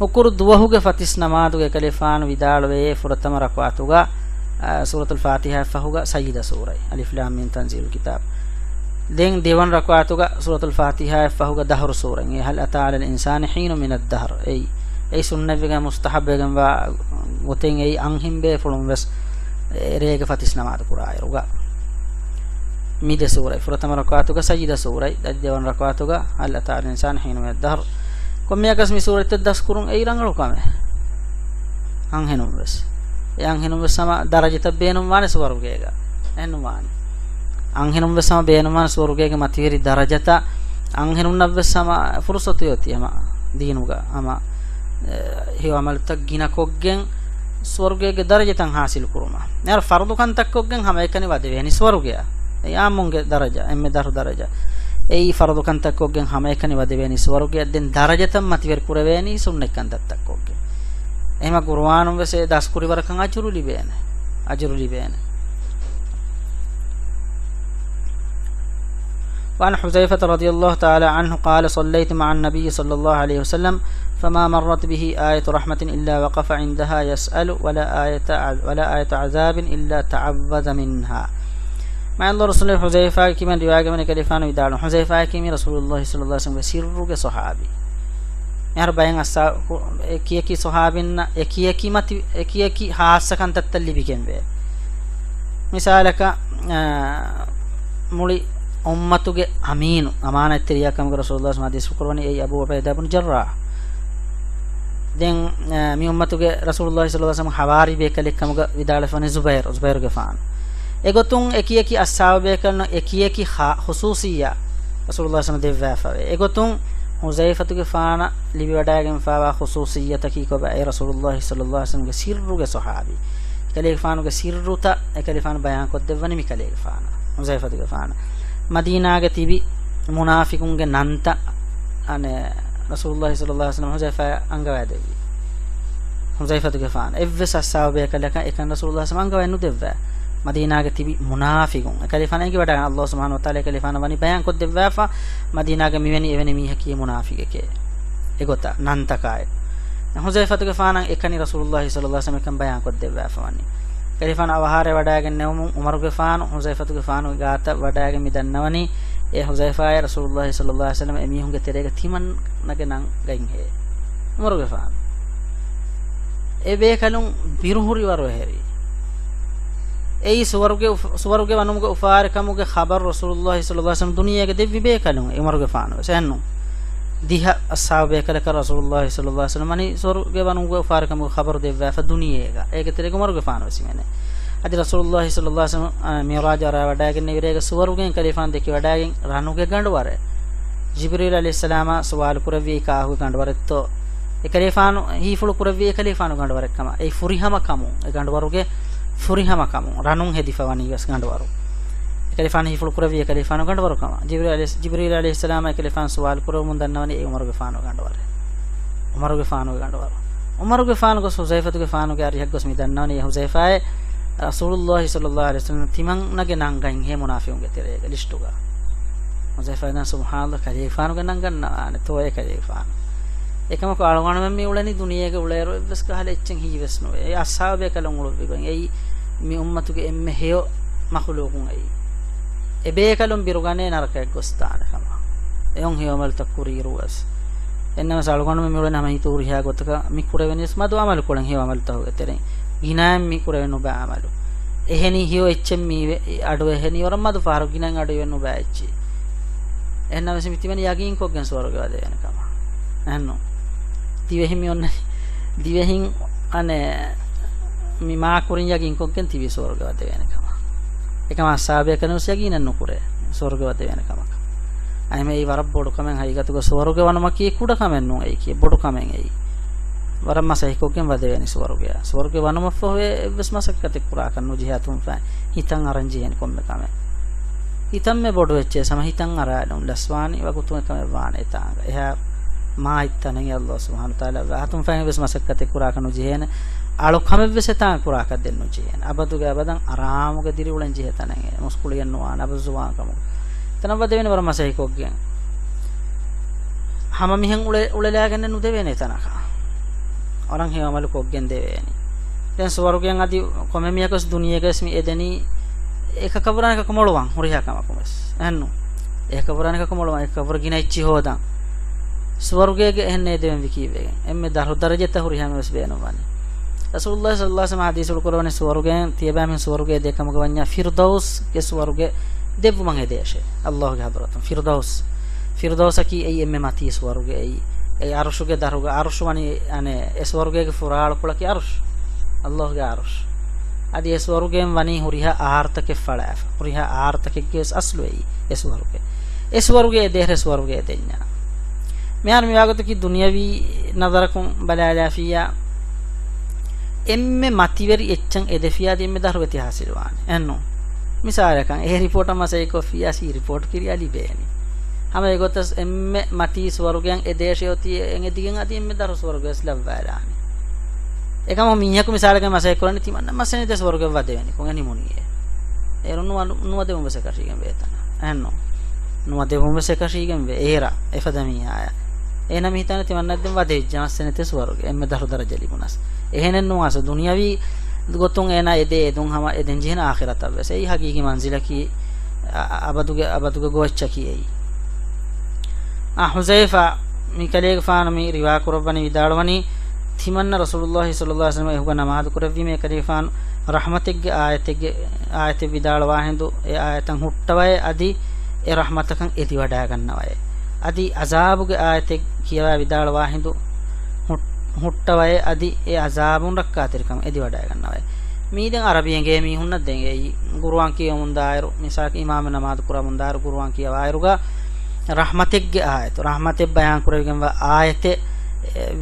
وكر دوهوغ فتس نمادوغ كلفان ودالوه فرتم ركواتوغ آه، سورة الفاتحة فهوغ سيدة سورة ألف لام من تنزيل الكتاب دين ديوان ركواتوغ سورة الفاتحة فهوغ دهر سورة إيه، هل أتى على الإنسان حين من الدهر أي أي سنة بغا مستحب بغا وتين أي أنهم بي فلوم بس إيه، ريغ فتس نماد قرآي روغا ميد سورة فرتم ركواتوغ سيدة سورة ديوان ركواتوغ هل أتى على الإنسان حين من الدهر කොම්මයකස් මේ සූරත්තෙත් දස් කුරුන් ඊරංගලු කමේ අං හෙනුම් වෙස් යං හෙනුම් වෙස් සම දරජිත බේනුම් වානේ ස්වර්ගයේක එන්නුම් වානේ අං හෙනුම් වෙස් සම බේනුම් වානේ ස්වර්ගයේක මතිවිරි දරජත අං හෙනුම් නබ්බස් සම ෆුරුසතු යෝති යම දීනුග අම හිවමල්තක් ගිනකොග්ගෙන් ස්වර්ගයේක දරජතන් හාසිල් කුරුමා නෑර ෆර්දු කන්තක්කොග්ගෙන් හැම එකනේ වදේ වෙනි ස්වර්ගය යාමුන්ගේ දරජා එම්මේ දරු දරජා ඒ ෆරදු කන්තක්කෝගෙන් හැම එකනි වදෙවෙනි ස්වර්ගයෙන් දරජතම් මතිවර කුරවේනි සුන්නෙක් කන්තක්කෝගෙන් එහෙම කුර්ආනුන් වෙසේ දස් කුරිවරකන් අජුරු ලිබේන අජුරු ලිබේන وعن حذيفة رضي الله تعالى عنه قال صليت مع النبي صلى الله عليه وسلم فما مرت به آية رحمة إلا وقف عندها يسأل ولا آية, ولا آية عذاب إلا تعوذ منها مع الله رسول حذيفة كما رواية من كلفان ويدعون حذيفة كما رسول الله صلى الله عليه وسلم سر صحابي මෙහර බයෙන් අස්සා එකයකි සොහාබෙන්න්න එකයකි මති එකයකි හාස්සකන්තත්තල් ලිබිකෙන් වේ මිසාලක මුලි ඔම්මතුගේ අමීනු අමානත්තරියකම රසුල්ලස් මදිසු කරවන ඒ අබුව පැදබුණු ජරා දෙන් මේ ඔම්මතුගේ රසුල්ලා සලවසම හවාරි බේ කලෙක්කමග විදාලෆන සුබයිර් සුබයිර්ගෆාන් එගොතුන් එකයකි අස්සාාවබය කරන එකයකි හුසූසීය රසුල්ලාසන දෙවෑාවේ එගොතුන් හුසයිෆතුගේ ෆාන ලිබි වඩාගෙන් ෆාවා හුසූසීයතකි කොබ ඒ රසුල්له සල්ලාසන්ගේ සිල්රුගේ සොහාබී එකලේ ෆානුගේ සිල්රුත එකලි ෆාන බයන්කොත් දෙවනි මි කලේ ෆාන හුසයිෆතුගේ ෆාන මදීනාගේ තිබි මුනාෆිකුන්ගේ නන්ත අනේ රසුල්له සල්ලාසන හුසයිෆා අංගවැදවී හුසයිෆතුගේ ෆාන එව්වෙ සස්සාාවබය කලක එකන් රසුල්ලාස මංගවන්නු දෙවෑ ಮದೀನಾಗೆ ತಿವಿ ಮುನಾಫಿಗುಂ ಕಲಿಫಾನಗೆ ವಡ ಅಲ್ಲಾಹ್ ಸುಬ್ಹಾನಹು ವ ತಆಲಾ ಕಲಿಫಾನ ವನಿ ಬಯಾನ್ ಕೊದ್ದೆ ವಾಫಾ ಮದೀನಾಗೆ ಮಿವೆನಿ ಎವೆನಿ ಮೀಹಕಿ ಮುನಾಫಿಗಕೆ ಎಗೊತ ನಂತಕಾಯ ಹುಜೈಫತುಗೆ ಫಾನ ಎಕನಿ ರಸೂಲುಲ್ಲಾಹಿ ಸಲ್ಲಲ್ಲಾಹು ಅಲೈಹಿ ವಸಲ್ಲಂ ಕಂ ಬಯಾನ್ ಕೊದ್ದೆ ವಾಫಾ ವನಿ ಕಲಿಫಾನ ಅವಹಾರೆ ವಡಾಗೆ ನೆವಮು ಉಮರುಗೆ ಫಾನು ಹುಜೈಫತುಗೆ ಫಾನು ಗಾತ ವಡಾಗೆ ಮಿದನ್ನವನಿ ಎ ಹುಜೈಫಾಯ ರಸೂಲುಲ್ಲಾಹಿ ಸಲ್ಲಲ್ಲಾಹು ಅಲೈಹಿ ವಸಲ್ಲಂ ಎಮಿಹುಗೆ ತೆರೆಗೆ ತಿಮನ್ ನಗೆ ನಂ ಗೈನ್ ಹೇ ಉಮರುಗೆ ಫಾನು ಎ ಬೇಕಲುಂ ಬಿರುಹುರಿ ವರೋ ಹೇರಿ এই সুবারুকে সুবারুকে বানুমুকে উফার কামুকে খাবার রসুল্লাহ সাল্লাম দুনিয়াকে দেব বিবেকালু এমরকে ফানো সেহেনু দিহা সাহাবে কালে কার রসুল্লাহ সাল্লাহ সাল্লাম মানে সুবারুকে বানুমুকে উফার কামুকে খাবার দেব ফা দুনিয়েগা একে তেরে কুমারকে ফানো সি মানে আজ রসুল্লাহ সাল্লাহ সাল্লাম মিরাজ আর ডাগিন নেবিরেগে সুবারুকে কালিফান দেখি ডাগিন রানুকে গন্ডওয়ারে জিবরিল আলি সালামা সওয়াল কুরবি কাহু গন্ডওয়ারে তো এ কালিফান হি ফুল কুরবি এ কালিফান গন্ডওয়ারে কামা এই ফুরিহামা কামু এ গন্ডওয়ারুকে ފުރިހަމަކަމުން ރަނުން ހެދިފަވަނީ ވެސް ގަނޑުވަރު එකලිފාන හිෆුල් කුරවිය කලිෆාන ගණ්ඩවරකම ජිබ්‍රීල් අලයිස් ජිබ්‍රීල් අලයිහිස් සලාම එකලිෆාන සුවාල් කුරවමුන් දන්නවනේ ඒ උමරුගේ ෆාන ගණ්ඩවර උමරුගේ ෆාන ගණ්ඩවර උමරුගේ ෆාන ගොස් හුසෛෆතුගේ ෆාන ගේ අරියක් ගොස් මි දන්නවනේ හුසෛෆාය රසූලුල්ලාහි සල්ලල්ලාහු අලයිහි වසල්ලම් තිමන් නගේ නංගන් හේ මුනාෆිකුන්ගේ තිරේක ලිස්ටුගා හුසෛෆාය නා සුබ්හානල්ලාහ කලිෆාන ගණන් ගන්නා අනේ තෝය කලිෆාන එකම කාලගණම මේ උලනි දුනියක උලේර වෙස් ගහලා එච්චෙන් හීවස් නොවේ ඒ අස්හාබය කලන් උලු බිගන් ඒ මේ උම්මතුගේ එම්මේ හේව මහලෝකුන් අයි එබේ කලන් බිරුගනේ නරකයක් ගොස්තාන කම එොන් හේවමල් තකුරී රුවස් එන්නම සාලගණම මේ උලනම හිතූරි හා ගොතක මිකුර වෙනස් මදු අමල් කොලන් හේවමල් තහොග තෙරෙන් ගිනාම් මිකුර වෙනු බෑ අමල් එහෙනි හේව එච්චෙන් මී අඩව එහෙනි වරම් මදු පාරු ගිනන් අඩව වෙනු බෑ එච්චි එන්නම සිමිතිමන යකින් කොක්ගෙන් ස්වර්ගවාද යනකම නන්නෝ ತಿವೆಹಿಮಿ ಒನ್ನ ದಿವೆಹಿಂ ಅನೆ මිමා කුරින් යකින් කොක්කෙන් තිවි ස්වර්ගවත වෙනකම එකම අස්සාභය කරනවසයක ඉන්න නොකුරේ ස්වර්ගවත වෙනකමක් අයි මේ වර බොඩු කමෙන් හයිගතුක ස්වර්ග වනම කී කුඩ කමෙන් නෝ ඒ කිය බොඩු කමෙන් ඒ වර මසයි කොක්කෙන් වද වෙනි ස්වර්ගය ස්වර්ග වනම ෆොවේ එවස් මසක් කතෙක් පුරා කන්නු ජිහතුම් ෆා හිතන් අරන්ජියෙන් කොම්ම කම හිතන් මේ බොඩු වෙච්චේ සම හිතන් අර නුම් ලස්වානි වගුතුම කම වාන එතාංග එහා මා ඉත්තනගේ අල්ලා සුබ්හානහු තාලා ගාතුම් ෆෑන් වෙස් මසක්කතේ කුරා කනු ජේන අලු කම වෙස තා කුරා කද දෙන්නු ජේන අබතු ගේ බදන් අරාමුග දිරි උලන් ජේ තනගේ මුස්කුල යන්නවා නබ සුවාන් කමු තන බද වෙන වර මසයි කොග්ගෙන් හැම මිහන් උල උලලා ගන්න නු දෙවෙනේ තනක අරන් හේවමලු කොග්ගෙන් දෙවෙනේ දැන් සවරුගෙන් අදි කොමෙමියකස් දුනියකස් මි එදෙනි ඒක කවරණක කොමලුවන් හොරියා කමකමස් එන්නු ඒක කවරණක කොමලුවන් ඒක කවර ගිනයිච්චි හොදන් ස්වර්ගයේ එන්නේ දෙවෙන් විකීවේ එම්මෙ දරු දරජත හුරියම වෙස් බේනවන්නේ රසූලුල්ලාහ සල්ලල්ලාහු අලයිහි වසල්ලම හදීසුල් කුරානේ ස්වර්ගයෙන් තියබෑම ස්වර්ගයේ දෙකම ගවන්නා ෆිර්දෞස් ගේ ස්වර්ගයේ දෙවු මං හදේශේ අල්ලාහගේ හදරතන් ෆිර්දෞස් ෆිර්දෞසකි ඒ එම්මෙ මති ස්වර්ගයේ ඒ ඒ අරුෂුගේ දරුග අරුෂ වනි අනේ ඒ ස්වර්ගයේ ෆුරාල් කුලකි අරුෂ අල්ලාහගේ අරුෂ අදී ඒ ස්වර්ගයෙන් වනි හුරිහා ආර්තකේ ෆලාෆ හුරිහා ආර්තකේ ගේ අස්ලුයි ඒ ස්වර්ගයේ ඒ ස්වර්ගයේ දෙහර ස්වර්ගයේ දෙන්නා මෙහර මෙයාගතකි දුනියවී නදරකුම් බලාලාෆියා එම්මෙ මතිවරි එච්චන් එදෙෆියාද එම්මෙ දහරු ඉතිහාසිරවාන එන්නු මිසාරකන් ඒ රිපෝට් මාසේ කොෆියා සී රිපෝට් කිරියලි බේනි හැම ඒගොතස් එම්මෙ මති ස්වර්ගයන් එදේශයෝති එංගෙ දිගෙන් අදී එම්මෙ දහරු ස්වර්ගයස් ලබ්වාලානි එකම මිනිහකු මිසාරකන් මාසේ කොරණ තිමන්න මාසේ දෙස් ස්වර්ගය වදෙවෙනි කොන් එනි මොනියේ ඒරුණු නුවදෙ මොඹස කරීගෙන් වේතන එන්නු නුවදෙ මොඹස කරීගෙන් වේ ඒරා එපදමියාය එහෙනම් හිතන්න තිවන්නද්දම වදෙජ්ජාස්සනතේ ස්වර්ග එම්ම දරු දරජලි මුනස් එහෙනෙන් නුවාස දුනියවි ගොතුන් එන එදේ එදුන් හම එදෙන් ජීන ආඛිරත අවස ඒ හගීකි මන්සිලකි අබතුගේ අබතුගේ ගොච්චකි ඒ ආ හුසෛෆා මිකලේග ෆානමි රිවා කුරබනි විදාලවනි තිමන්න රසූලුල්ලාහි සල්ලල්ලාහු අලයිහි වසල්ලම එහුගා නමාද කුරවි මේ කලේෆාන් රහමතෙක්ගේ ආයතෙක්ගේ ආයතෙ විදාලවා හින්දු ඒ ආයතන් හුට්ටවයි අදී ඒ රහමතකන් එති වඩා ගන්නවයි අදි අසාාබුගේ ආයතෙක් කියවා විදාළවා හිදු හුට්ටවය අදි ඒ අසාබුන් රක්කාතිරිකම එදි වඩායගන්නවයි මීදන් අරබියන්ගේ මිහුන්නත් දෙගේ ගුරුවන් කිය මුන්දායරු මිසාක ඉමාම නමාද කුර මුන්දාර ගුරුවන් කියව අයරුග රහමතෙක්ගේ ආයතු රහමතෙක් බයන් කුරගෙන්ව ආයතේ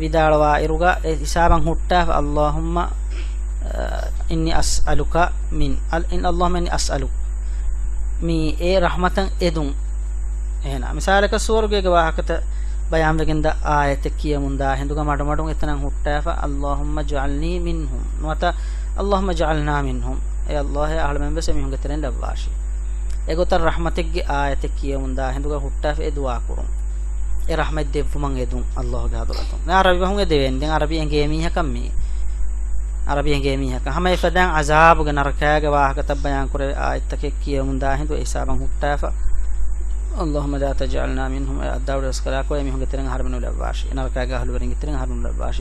විදාළවා ඉරුග ඉසාබන් හුට්ටා අල්ලාහුම්ම ඉන්නි අස්අලුක මින් අල් ඉන් අල්ලාහුම්ම ඉන්නි අස්අලුක මී ඒ රහමතන් එදුන් එහෙනම් මිසාලක ස්වර්ගයේ වාහකත බයම් වෙකින්ද ආයත කියමුන්දා හින්දුක මඩ මඩුන් එතනන් හුට්ටාෆා අල්ලාහුම්ම ජල්නි මින්හුම් නොත අල්ලාහුම්ම ජල්නා මින්හුම් ඒ අල්ලාහ අහල මෙම්බස මිහුන් ගතරෙන් දවාෂි ඒගොත රහමතෙක්ගේ ආයත කියමුන්දා හින්දුක හුට්ටාෆ ඒ දුවා කුරුම් ඒ රහමත් දෙවුමන් එදුම් අල්ලාහ ගාදලතුම් නා අරබි බහුන් එදෙවෙන් දැන් අරබියෙන් ගේමීහකම් මේ අරබියෙන් ගේමීහක හැම ඉපදන් අසාබුගේ නරකයාගේ වාහක තබ්බයන් කුරේ ආයතකේ කියමුන්දා හින්දු ඒසාබන් හුට්ටාෆා اللهم لا تجعلنا منهم الدور اسكلاكو يمهم كترن هرمن لباش ان ركاغا هلورين كترن هرمن لباش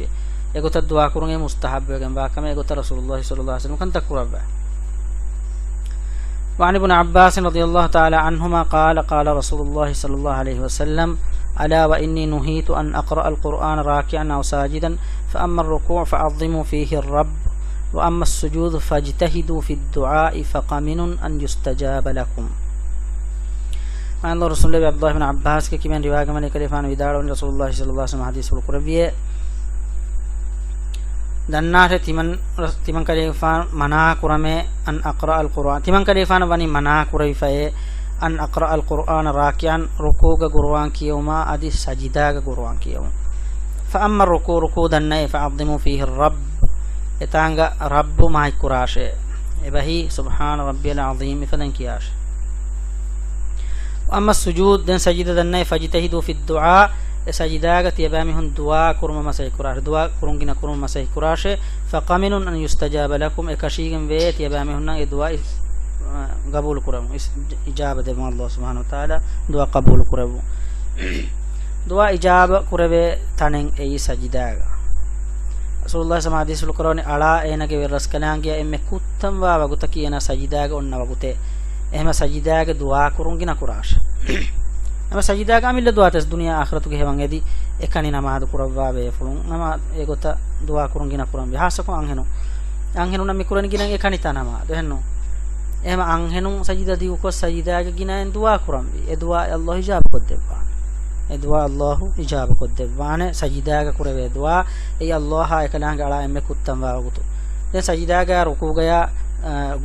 يغو دعا كورن مستحب با كما يغو رسول الله صلى الله عليه وسلم كن با وعن ابن عباس رضي الله تعالى عنهما قال قال رسول الله صلى الله عليه وسلم ألا وإني نهيت أن أقرأ القرآن راكعا أو ساجدا فأما الركوع فعظموا فيه الرب وأما السجود فاجتهدوا في الدعاء فقمن أن يستجاب لكم عن رسول الله عبد الله بن عباس كي من رواية من كلفان ودار رسول الله صلى الله عليه وسلم حديث القربية දන්නාට තිමන් තිමන් කලේෆාන් منا කුරමේ ان اقرا القران කුර්ආන් තිමන් කලේෆාන වනි منا කුරයිෆයේ අන් ان اقرا القران රාකියන් රුකූග ගුර්ආන් කියවමා අදි සජිදාග ගුර්ආන් කියවම فأما الركوع ركوع دنّي فعظموا فيه الرب إتانغ رب ما يكراشه إبهي سبحان ربي العظيم فلن كياشه amma sujud dan sajida dannai fajitahidu fi du'a sajidaaga tiyabaami hun du'a kurma masai kurash du'a kurungina kurma masai kurashe faqaminun an yustajaaba lakum ekashiigin vee tiyabaami hunna e du'a قبول كرم إجابة من الله سبحانه وتعالى دعاء قبول كرم دعاء إجابة كرم تنين أي سجداء رسول الله سمع حديث القرآن ألا إنك ورس كلام كيا إم كتم وابغوتك ينا سجداء أن وابغوت إهم سجداء دعاء كرم كنا كراش නම සජිදාගාමිල්ල දුවාටස් දුනියා ආඛරතුගේ හෙවන් ඇදී එකනි නමාද කුරවවා වේ ෆුලුන් නම ඒගොත දුවා කුරුන් ගින කුරන් විහාසකෝ අංහෙනු අංහෙනු නම් මිකුරණ ගින එකනි තනමා දෙහෙන්නු එහෙම අංහෙනු සජිදා දී උකොස් සජිදාගේ ගිනෙන් දුවා කුරන් වි ඒ දුවා අල්ලාහ් ඉජාබ කොද්දෙවා ඒ දුවා අල්ලාහ් ඉජාබ කොද්දෙවාන සජිදාගේ කුරවේ දුවා ඒ අල්ලාහ් එකලාංග අලා එම්මෙ කුත්තම් වාගුතු දැන් සජිදාගේ රුකුගයා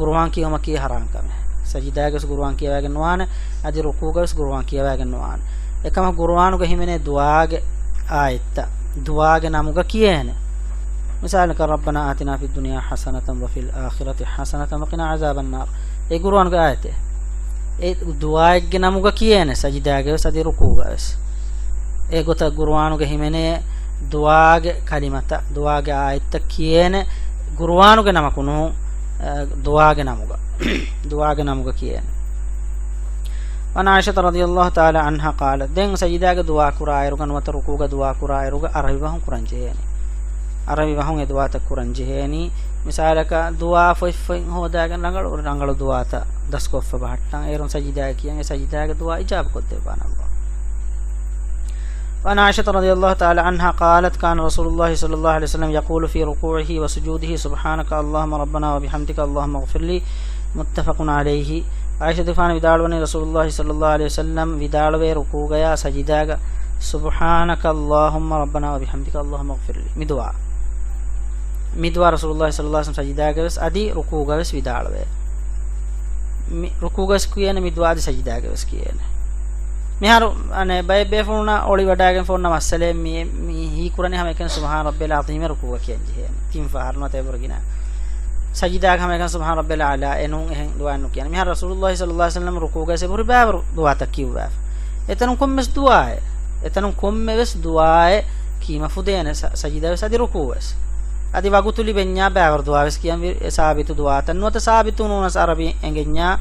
ගුරුහාන් කියවම කී හරංකම සජිදාගස් ගුරුවන් කියවගෙනවාන අදි රුකූගස් ගුරුවන් කියවගෙනවාන එකම ගුරුවානුක හිමනේ දුවාගේ ආයත්ත දුවාගේ නමුක කියේන مثالك ربنا آتنا في الدنيا حسنة وفي الآخرة حسنة وقنا عذاب النار ඒ ගුරුවන්ගේ ආයතේ ඒ දුආයගේ නමුක කියන සජිදාගේ සදි රුකූගස් ඒ ගොත ගුරුවානුගේ හිමනේ දුආගේ කලිමත දුආගේ ආයත කියන ගුරුවානුගේ නමකුණු දුආගේ නමුගා දුවාග නමුක කියන වනාශත රදියල්ලාහ් තාලා අන්හා කාල දැන් සජිදාගේ දුවා කුරායරුග නවත රුකුග දුවා කුරායරුග අරවිවහුම් කුරංජේනි අරවිවහුම් එදුවාත කුරංජේනි මිසාලක දුවා ෆොයිෆෙන් හොදාගෙන නඟල නඟල දුවාත දස්කොෆ්ෆ බහට්ටන් ඒරොන් සජිදා කියන්නේ සජිදාගේ දුවා ඉජාබ් කොද්දේවා නබ්බා وعن عائشة رضي الله تعالى عنها قالت كان رسول الله صلى الله عليه وسلم يقول في ركوعه وسجوده سبحانك اللهم ربنا وبحمدك اللهم اغفر لي ಮುತ್ತಫಕುನ್ ಅಲೈಹಿ ಆಯಿಷಾ ತುಫಾನ್ ವಿದಾಳುವನೆ ರಸೂಲುಲ್ಲಾಹಿ ಸಲ್ಲಲ್ಲಾಹು ಅಲೈಹಿ ವಸಲ್ಲಂ ವಿದಾಳುವೆ ರುಕೂಗಯ ಸಜಿದಾಗ ಸುಬ್ಹಾನಕ ಅಲ್ಲಾಹುಮ್ಮ ರಬ್ಬನ ವಬಿಹಮ್ದಿಕ ಅಲ್ಲಾಹುಮ್ಮ ಗಫಿರ್ಲಿ ಮಿದುವಾ ಮಿದುವಾ ರಸೂಲುಲ್ಲಾಹಿ ಸಲ್ಲಲ್ಲಾಹು ಅಲೈಹಿ ವಸಲ್ಲಂ ಸಜಿದಾಗವೆಸ್ ಅದಿ ರುಕೂಗವೆಸ್ ವಿದಾಳುವೆ රුකුගස් කියන මිදවාද සජිදාගවස් කියන මෙහර අනේ බය බේෆුණ ඔලි වඩාගෙන ෆෝන් නමස්සලේ මී හී කුරණේ හැම එකන සුබහාන රබ්බිල් අතීම රුකුග කියන්නේ තින් ෆාරන තේබරගිනා සජිදා කමයක සුබහාන රබ්බිල් අලා එනුන් එහෙන් දුවානු කියන මිහ රසූලුල්ලාහි සල්ලල්ලාහු අලයිහි වසල්ලම් රුකූ ගසේ බුරු බාව දුවාත කිව්වා එතන කොම්මස් දුවාය එතන කොම්මෙස් දුවාය කීම ෆුදේන සජිදා සදි රුකූවස් අදි වගුතුලි වෙඤ්ඤා බාව දුවාවස් කියන සාබිතු දුවාතන් නොත සාබිතු නොනස් අරබි එංගෙඤ්ඤා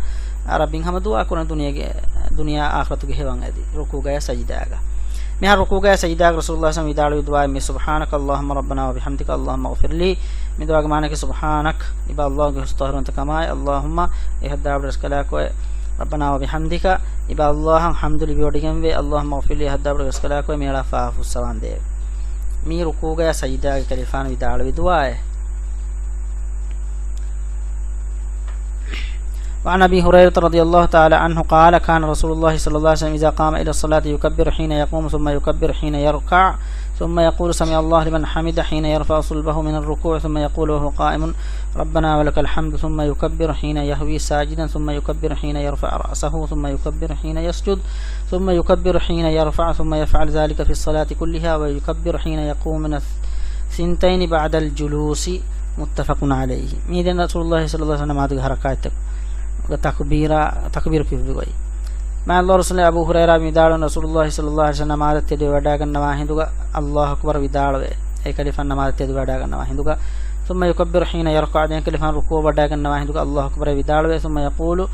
අරබින් හම දුවා කුරන දුනියගේ දුනියා ආඛරතුගේ හෙවන් ඇදී රුකූ ගය සජිදාගා में यहाँ रुकू गया सजदा रसूल वसम इदाड़ दुआ में सुबहानक अल्लाह रबना वबिहमदिक अल्लाह उफ़िरली में दुआ माना कि सुबहानक इबा अल्लाह के कमाए अल्लाह एहदाबरसकला को ربنا وبحمدك إبا الله حمد لبيوديهم وي اللهم اغفر لي هدا برغس كلاكو ميرا فاف السوان دي مي ركوغا سجدا كلفان ودعال ودعاء وعن أبي هريرة رضي الله تعالى عنه قال كان رسول الله صلى الله عليه وسلم إذا قام إلى الصلاة يكبر حين يقوم ثم يكبر حين يركع ثم يقول سمع الله لمن حمد حين يرفع صلبه من الركوع ثم يقول وهو قائم ربنا ولك الحمد ثم يكبر حين يهوي ساجدا ثم يكبر حين يرفع رأسه ثم يكبر حين يسجد ثم يكبر حين يرفع ثم يفعل ذلك في الصلاة كلها ويكبر حين يقوم من الثنتين بعد الجلوس متفق عليه ميدن رسول الله صلى الله عليه وسلم هذه حركاتك takbira takbir kivdugai ma allah rasul abu huraira midalo rasulullah sallallahu alaihi wasallam adat de wada gannawa hinduga allah akbar vidalwe e kalifan namaz de wada gannawa hinduga thumma yukabbiru hina yarqa de kalifan ruku wada gannawa hinduga allah akbar vidalwe thumma yaqulu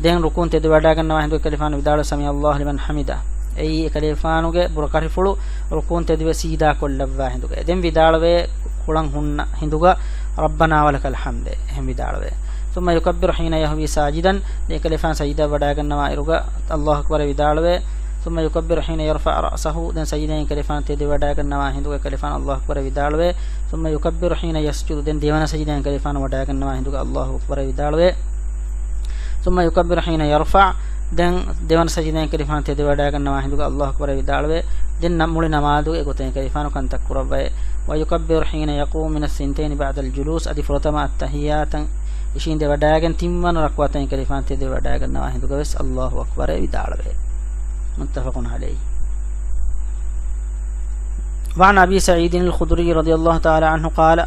den rukun te de wada gannawa hinduga kalifan vidalwe sami allah liman hamida ei kalifaanuge burakarifuಳು ರುಕೂಂತೆದಿವೆ ಸೀದಾ ಕೊಲ್ಲವ್ವ ಹಿಂದುಗೆ ಎದೆಂ ವಿದಾಳವೆ ಕುಳಂ ಹುಣ್ಣ ಹಿಂದುಗ ರಬ್ಬನಾವಲಕಲ್ ಹಮ್ದೆ ಎಂ ವಿದಾಳವೆ ثم يكبر حين يهوي ساجدا ليك لفان سجدا بداك النما إرغا الله أكبر بدالوه ثم يكبر حين يرفع رأسه دن سجدين كلفان تدي وداك النما هندو كلفان الله أكبر بدالوه ثم يكبر حين يسجد دن ديوان سجدين كلفان وداك النما هندو الله أكبر بدالوه ثم يكبر حين يرفع දැන් දෙවන සජිදයන් කරිෆාන් තෙද වැඩ ගන්නවා හිඳුක අල්ලාහ් අක්බර විදාලවේ දෙන් මුලි නමාදු ඒකතෙන් කරිෆාන් කන්තක් කුරබ්බේ වයුකබ්බිර් හීන යකූ මිනස් සින්තේනි බාදල් ජුලූස් අදි ෆරතම අත්තහියාතන් ishiin deba daagan timman rakwatain kalifante deba daagan nawa hinduga bes allahu akbar e bidaalbe متفق عليه وعن أبي سعيد الخدري رضي الله تعالى عنه قال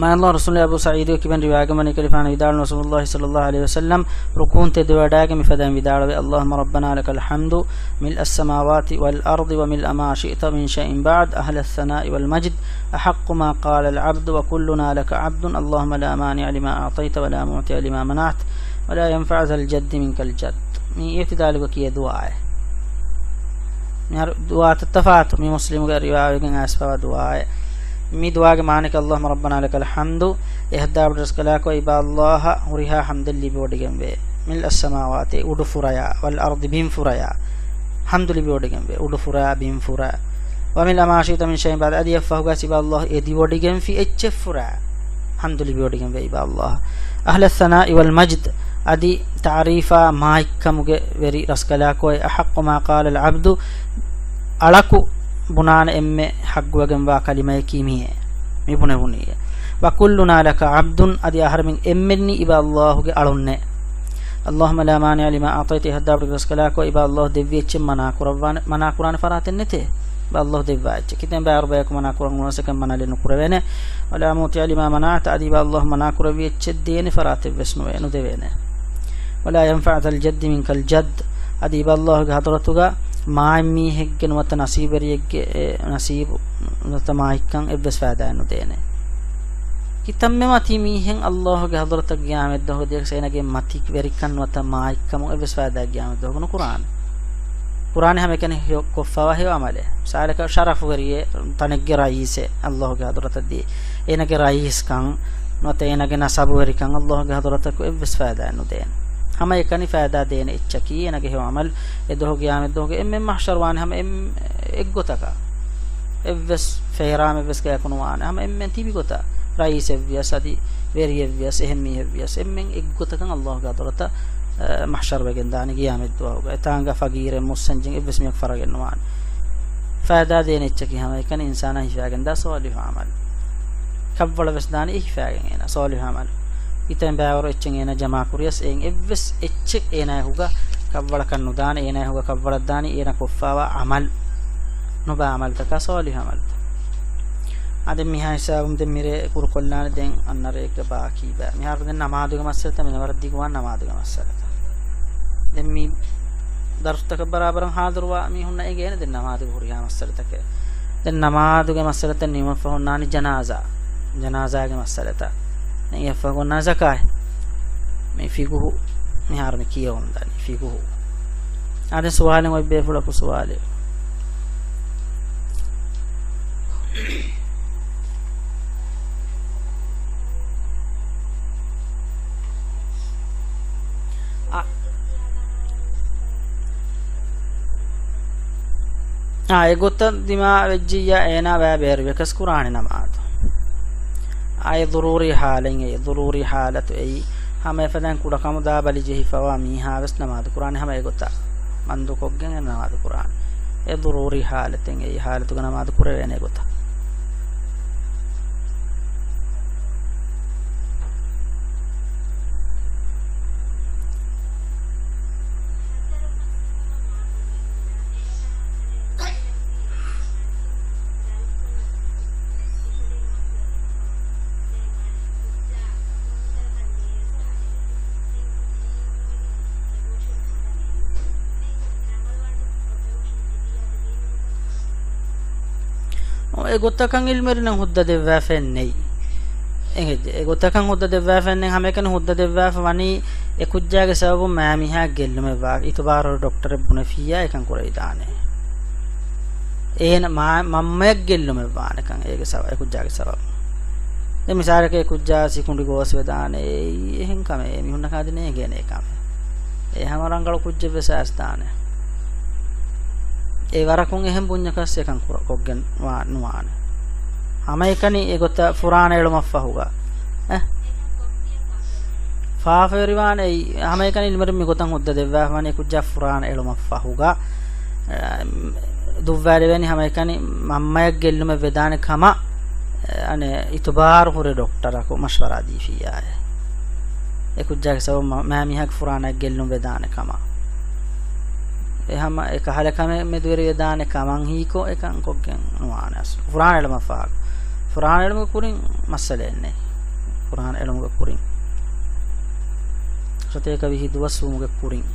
ما الله رسول الله أبو سعيد كبن رواية من كلفان يدار رسول الله صلى الله عليه وسلم ركون تدوى داقم فدان يدار اللهم ربنا لك الحمد من السماوات والأرض ومن ما شئت من شيء بعد أهل الثناء والمجد أحق ما قال العبد وكلنا لك عبد اللهم لا مانع لما أعطيت ولا معطي لما منعت ولا ينفع ذا الجد منك الجد من يتدال وكي دعاء دعاء التفات من مسلم غير رواية أسفة دعاء مي دعا کے معنی اللہم ربنا لك الحمد اہدا بڑرس کلا کو ایبا اللہ ورہا حمد لی بوڑگم بے مل السماوات اڑ فریا والارض بیم فریا حمد لی بوڑگم بے اڑ فریا بیم فریا ومل أما شئت من شيء بعد ادي فهو سبا الله ادي وديغم في اتش فرع الحمد لله وديغم بيبا الله اهل الثناء والمجد ادي تعريفا ما كمغ وري رسكلا كو احق ما قال العبد أ بنان إم حق وجنبا كلمة كيمية مبنى بنية وكلنا لك عبد أدي أهر من إمني إبا الله أرنه اللهم لا مانع لما أعطيت هدا برزقك لك ابا الله دبيت منا قران منا قران فراتنته بالله دباج كتن بار بك منا قران ونسك منا لن لنقربنا ولا موتي لما منعت أدي الله منا قران قربيت دين فرات بسنو ندبنا ولا ينفع الجد منك الجد أدي الله حضرتك මායිමීහෙක්ගේ නුවත නසීවරියෙක්ගේ නසීබ නතමාහික්කං එබ්බස් ෆෑදායනු දේනේ කිතම් මෙම අතිමීහෙන් අල්ලාහගේ හදරතක් ගයාමෙද්ද හොදයක් සේනගේ මතික් වෙරික්කන් වත මායික්කම එබ්බස් ෆෑදා ගයාමෙද්ද හොගුණු කුරාන කුරාන හැම කෙනෙක් කොෆවා හේව අමලේ සාලක ශරෆ වරියේ තනෙක්ගේ රයිසේ අල්ලාහගේ හදරතදී එනගේ රයිස්කං නොත එනගේ නසබ වරිකං අල්ලාහගේ හදරතක් එබ්බස් ෆෑදායනු දේනේ हमें कनी फ़ायदा देन इच्छकी न गेहो अमल इदो गयाम इदो गे इम महशर वान हम इम इगोतका इव्वस फेहराम इव्वस के कुन वान हम इम ती भी गोता رئيس بياس هذه بيري بياس إهمي بياس إمين إجوتكن الله قدرته محشر بجن دعني قيام الدعاء تانجا فقير مسنجين بسمك فرج النوان فهذا دين التكي هم كان إنسان هي فاجن ده صالح عمل كبر بس داني إيه فاجن هنا صالح عمل ಇತೆಂಬೆಯವರು ಎಚ್ಚೆಂಗ್ ಏನ ಜಮಾ ಕುರಿಯಸ್ ಏನ್ ಎವ್ವೆಸ್ ಎಚ್ಚೆ ಏನಾಹುಗ ಕವ್ವಳ ಕಣ್ಣು ದಾನ ಏನಾಹುಗ ಕವ್ವಳ ದಾನಿ ಏನ ಕೊಫಾವ ಅಮಲ್ ನುಬ ಅಮಲ್ ತಕ ಸಾಲಿಹ ಅಮಲ್ ಅದೆ ಮಿಹಾ ಹಿಸಾಬುಂ ದೆ ಮಿರೆ ಕುರುಕೊಲ್ಲಾನ ದೆನ್ ಅನ್ನರೆ ಕ ಬಾಕಿ ಬ ಮಿಹಾರ ದೆ ನಮಾದುಗ ಮಸಲತ ಮಿನವರ ದಿಗುವ ನಮಾದುಗ ಮಸಲತ ದೆ ಮಿ ದರ್ತಕ ಬರಾಬರ ಹಾದಿರುವ ಮಿ ಹುನ್ನ ಏಗೆ ಏನ ದೆ ನಮಾದುಗ ಹುರಿಯ ಮಸಲತಕ್ಕೆ ದೆ ನಮಾದುಗ ಮಸಲತ ನಿಮ ಫಹುನ್ನಾನಿ ಜನಾಜಾ ಜನಾಜಾಗೆ ಮಸಲತ يفقه الناس كاه ميفيقه نهار نكيهم داني فيقه هذا سؤال وبيفو لك سؤال ආයෙ ගොත්ත දිමා වෙච්ජිය ඒනා වැෑ බේරුවකස් කුරාණි නමාත ay dururi halayn ay dururi halatu ay hama fadan kuda kamu da bali jehi fawa mi ha wes namaz qur'an hama ay gota mandu koggen namaz qur'an ay dururi halatin ay halatu namaz qur'an ay gota ගොත්තකං ඉල්මරින හුද්ද දෙවෑ ෆෙන්නෙයි එ ගොත්තකං හුද්ද දෙවෑ ෆෙන්නෙන් හම එකන හුද්ද දෙවෑ වනී එකුද්ජාගේ සැබු මෑමිහා ගෙල්ලුමවා ඉතුබාරෝ ඩොක්ටර බුණ ෆියා එකන් කොරයි දානේ ඒන මම්මයක් ගෙල්ලුමවානකං ඒක සව එකුද්ජාගේ සබබ එ මිසාරක එකුද්ජා සිකුඩි ගෝස් වෙදානේ එහෙන් කමේ මිහුන්න කාදිනය ගෙනේකම ඒ හැමරංගල කුද්ජ වෙසෑස්ථානය ඒ වරකුන් එහෙම් පුඤ්ඤකස් එකන් කොග්ගෙන් වානුවාන හැම එකනි ඒගොත ෆුරාන එළුමෆහුගා ඈ ෆාෆෙරිවාන ඒ හැම එකනි ඉල්මරින් මිගොතන් හොද්ද දෙවවා වනේ කුජ්ජා ෆුරාන එළුමෆහුගා දුව්වාරෙවැනි හැම එකනි මම්මයක් ගෙල්ලුම වේදාන කම අනේ ඉතුබාර් හොරේ ડોක්ටරකෝ මස්වරා දීෆියාය ඒ කුජ්ජා සව මෑමිහක් ෆුරානක් ගෙල්ලුම වේදාන කමා ehama ekahale kame medwere yedane kaman hiko ekan kokgen nuanas qur'an elma faak qur'an elma kurin masalenne qur'an elma kurin sateka vihi duwasumuge kurin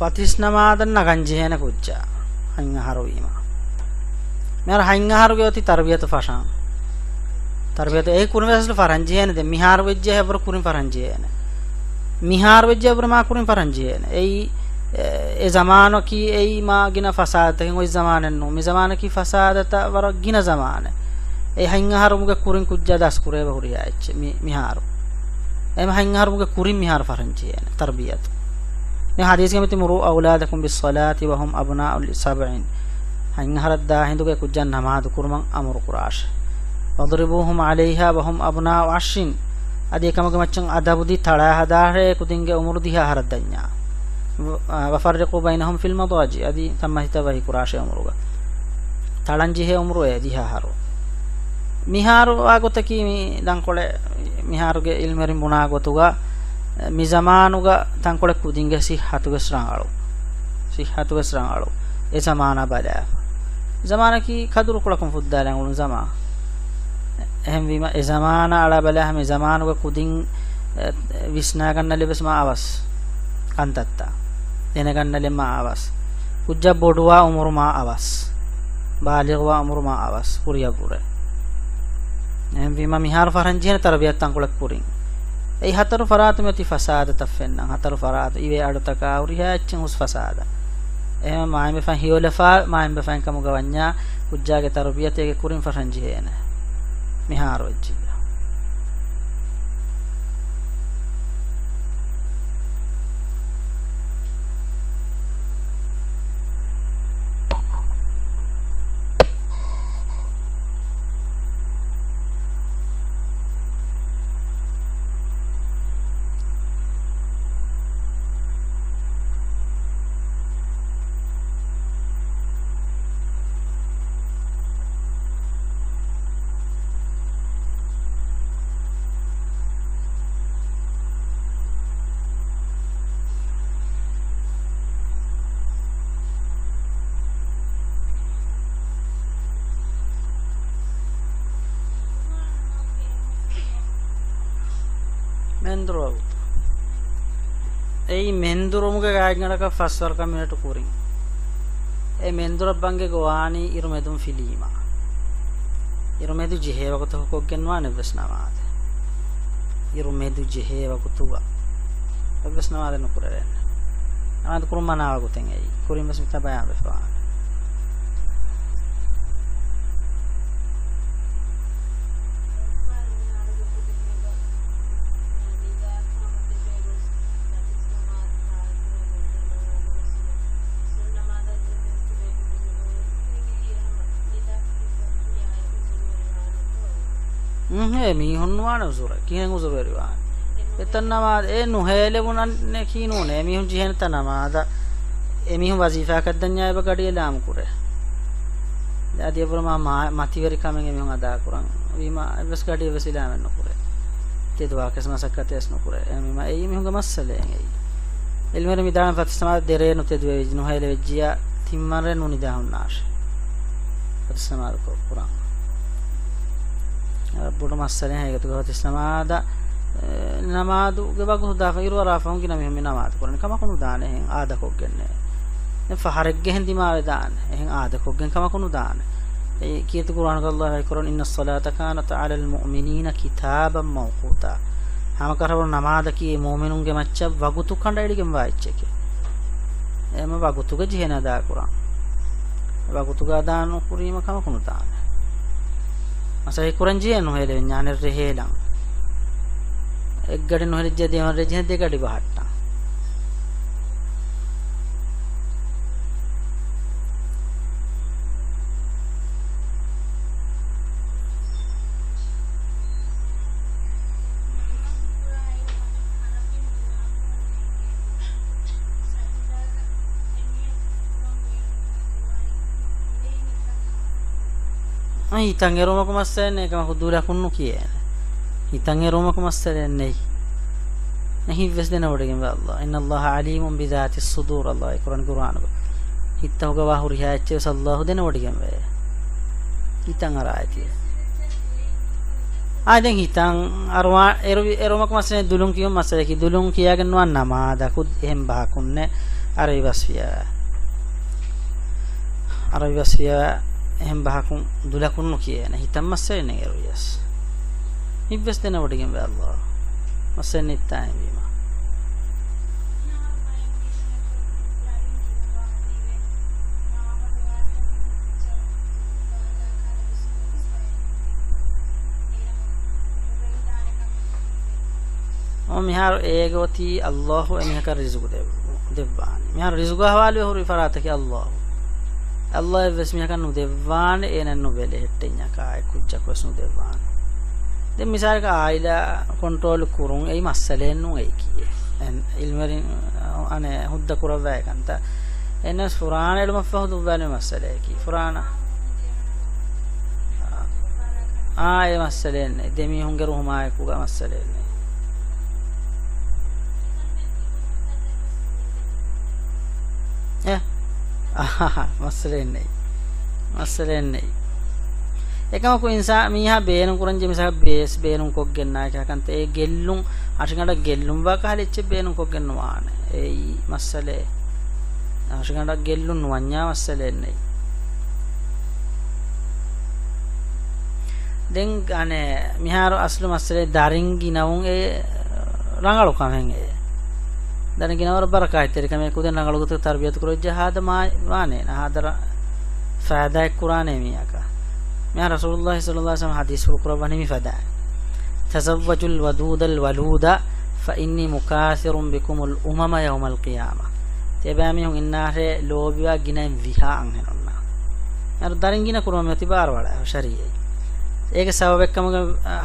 ෆතිස්නමාදන්න ගංජයන කුච්චා හංහරුවීම මෙ හංහරුගයෝති තර්වියත පශාන් තර්වියත ඒ කුණවැසල පරංජයනද මිහාර වෙජ්‍ය හැබර කුරින් පරංජයන මිහාර වෙජ්‍ය බ්‍රමා කුරින් පරංජයන එයි ඒ zamaanaki ei maagina fasaadatin oi zamaanen no mi zamaanaki fasaadata war gina zamaane ei haingaharumuga kurin kujja das kureba huriya ech mi miharu em haingaharumuga kurin mihar faranji ene tarbiyatu නේ හදීස් කමති මුරු අවලාදකුම් බිස්සලාති වහම් අබනාඋල් සබයින් හංහරත් දාහින්දුක කුජ්ජන් නමාදු කුරුමන් අමරු කුරාෂ වදරිබූහුම් আলাইහා වහම් අබනාඋ අෂින් අද එකමක මච්චන් අදබුදි තලා හදාරේ කුතින්ගේ උමුරු දිහා හරත් දඤ්ඤා වෆර්රිකු බයිනහම් ෆිල් මදාජි අදි සම්මහිත වහි කුරාෂ උමුරුග තලංජි හේ උමුරු ඒ දිහා හරෝ මිහාරු ආගොතකී මේ දන්කොළ මිහාරුගේ ඉල්මරින් මුණා ගොතුගා ಮಿಜಮಾನುಗ ತಂಕೊಳೆ ಕುದಿಂಗೆ ಸಿ ಹತುಗ ಸ್ರಾಂಗಳು ಸಿ ಹತುಗ ಸ್ರಾಂಗಳು ಎ ಜಮಾನ ಬದ ಜಮಾನ ಕಿ ಕದುರು ಕೊಳಕಂ ಫುದ್ದಾಲೆ ಅಂಗುಳು ಜಮಾ ಎಹಂ ವಿಮ ಎ ಜಮಾನ ಅಳ ಬಲ ಹಮೆ ಜಮಾನುಗ ಕುದಿಂಗ್ ವಿಸ್ನಾಗನ್ನಲಿ ಬಸ್ಮ ಆವಸ್ ಕಂತತ್ತ ದಿನಗನ್ನಲಿ ಮಾ ಆವಸ್ ಕುಜ್ಜ ಬೋಡುವ ಉಮರು ಮಾ ಆವಸ್ ಬಾಲಿಗುವ ಉಮರು ಮಾ ಆವಸ್ ಪುರಿಯ ಪುರೆ ಎಹಂ ವಿಮ ಮಿಹಾರ್ ಫರಂಜಿನ ತರಬಿಯತ್ ತಂಕೊಳಕ್ ಪುರಿಂಗ್ ඒ හතර ෆරාතම ඇති ෆසාද තෆෙන්නම් හතර ෆරාත ඉවේ අඩතකා උරිහාච්චන් හුස් ෆසාදා එහෙම මායිම ෆන් හියොලෆා මායිම ෆන් කමුගවඤ්ඤා උජ්ජාගේ තරබියතේගේ කුරින් ෆරංජි හේන මිහාරොජ්ජි ಮೆಂದುರುಮುಗ ಗಾಯಗಣಕ ಫಸ್ವರ್ ಕಮ್ಮಿನಟು ಕೂರಿ ಎ ಮೆಂದುರ ಬಂಗೆ ಗೋವಾನಿ ಇರುಮೆದುಂ ಫಿಲೀಮ ಇರುಮೆದು ಜಿಹೇವಕುತ ಹೊಕೊಗ್ಗೆನ್ವಾ ನೆವ್ವೆಸ್ನವಾದ ಇರುಮೆದು ಜಿಹೇವಕುತುವ ನೆವ್ವೆಸ್ನವಾದನ್ನು ಕುರರೆನ್ನ ಅನಾದ ಕುರುಮನಾವಗುತೆಂಗೆ ಕುರಿಮೆಸ್ ಮಿತ ಬಯಾನ್ ಬೆಫವಾನ හේ මීහුන්වාන උසුර කිහෙන් උසුරරිවා එතන්නමාද ඒ නුහේලෙබුනන්නේ කීනුනේ මීහුන් ජිහෙන තනමාද එමිහුන් වසීෆා කද්දන්යායබ කඩිය දාම් කුරේ දාදියපුරම මතිවරිකමෙන් එමිහුන් අදා කුරන් වීම එවස් කඩිය වසිලා වෙන්න කුරේ තේදවා කස්මසක්කතස් නුකුරේ එමිම ඒ මිහුන් ගමස්සලෙන් ඒ එල්මර මිදාන ප්‍රතිසමාද දෙරේ නොතෙද වේ නුහේලෙ වෙජ්ජියා තිම්මරේ නුනිදා හුන්නාශ ප්‍රතිසමාද කුරන් بور مسلين هي قد اسلامادا නමාදු ගෙබගු දාකීරු රාෆම් කින මෙහෙම නමාද කරන කමකුණු දාන එහෙන් ආදකොක් ගන්නේ දැන් ෆහරක් ගෙහෙන් දිමාවේ දාන එහෙන් ආදකොක් ගෙන් කමකුණු දාන ඒ කීත කුරාන කල්ලාහ කරන ඉන්න සලාත කානත අලල් මුමිනීන කිතාබම් මවකුතා හැම කරවන නමාද කී මුමිනුන්ගේ මච්ච වගුතු කණ්ඩායඩිකම් වායිච්ච එක එම වගුතුක ජීහන දා කුරාන වගුතුක දාන කුරීම කමකුණු දාන අසයි කුරංජිය නොහෙලෙ ඥානෙ රෙහෙලං එක්ගඩ නොහෙලෙ ජදී මර රෙජෙන දෙකඩි බහට්ටා හිතන් එරෝමක මස්සයන්නේ එක මකු දුලකුන්නු කියන හිතන් එරෝමක මස්සරන්නේ නැහි වෙස් දෙනවටගෙන් අල්ලා ඉන්න අල්ලාහ අලීමුන් බිදාති සුදූර අල්ලාහ කුරාන් කුරාන හිතවක වහුරි හැච්චේ සල්ලාහු දෙනවටගෙන් වේ හිතන් අරායතිය ආ දැන් හිතන් අරවා එරෝමක මස්සනේ දුලුන් කියොම් මස්සලේ කි දුලුන් කියාගෙනවා නමාදකුත් එහෙම් බහකුන්නේ අර ඉවස්විය අර ඉවස්විය اهم بحكم دولا كنو كي انا هي تم مسر نيرو يس يبس دنا وديم بي الله مسر نيت تايم بي ما ومهار ايغوتي الله ان هكا رزق دب دبان مهار رزق حواله هو رفراتك الله අල්ලා එවස්මියකන් උදෙව්වාන එනන් නොබෙල හෙට්ටෙන්යක් ආය කුච්චක් වස් උදෙව්වාන දැන් මිසාරක ආයිලා කන්ට්‍රෝල් කුරුන් එයි මස්සලෙන් නු එයි කියේ එන් ඉල්මරින් අනේ හුද්ද කුරවෑ කන්ත එන සුරාන එළුම ෆහුදු බැලෙ මස්සලේ කි ෆුරාන ආය මස්සලෙන් දෙමි හුංග රුහමාය කුග මස්සලෙන් ඈ මස්සලෙන්නේ මස්සලෙන්නේ එකම කුයින්සා මීහා බේනුම් කුරන් ජෙමිසා බේස් බේනුම් කොක් ගෙන්නා කියකන්ත ඒ ගෙල්ලුම් අෂිකණ්ඩ ගෙල්ලුම් වකාලෙච්ච බේනුම් කොක් ගෙන්නවාන ඒයි මස්සලේ අෂිකණ්ඩ ගෙල්ලුම් වඤ්ඤා මස්සලෙන්නේ දෙන් අනේ මිහාර අස්ලු මස්සලේ දරින්ගි නවුන් ඒ රංගලු කමෙන් ඒ دنجنور بركاته كما يكون نغلق تربية كرو جهاد ما مانين هذا فهذا القرآن ميكا ما رسول الله صلى الله عليه الأمم يوم القيامة تبامي هم إنه لوبيا جنين فيها عنهنونا أر دارنجينا كرو ما تبار ولا شريعي ඒක සවබෙක්කම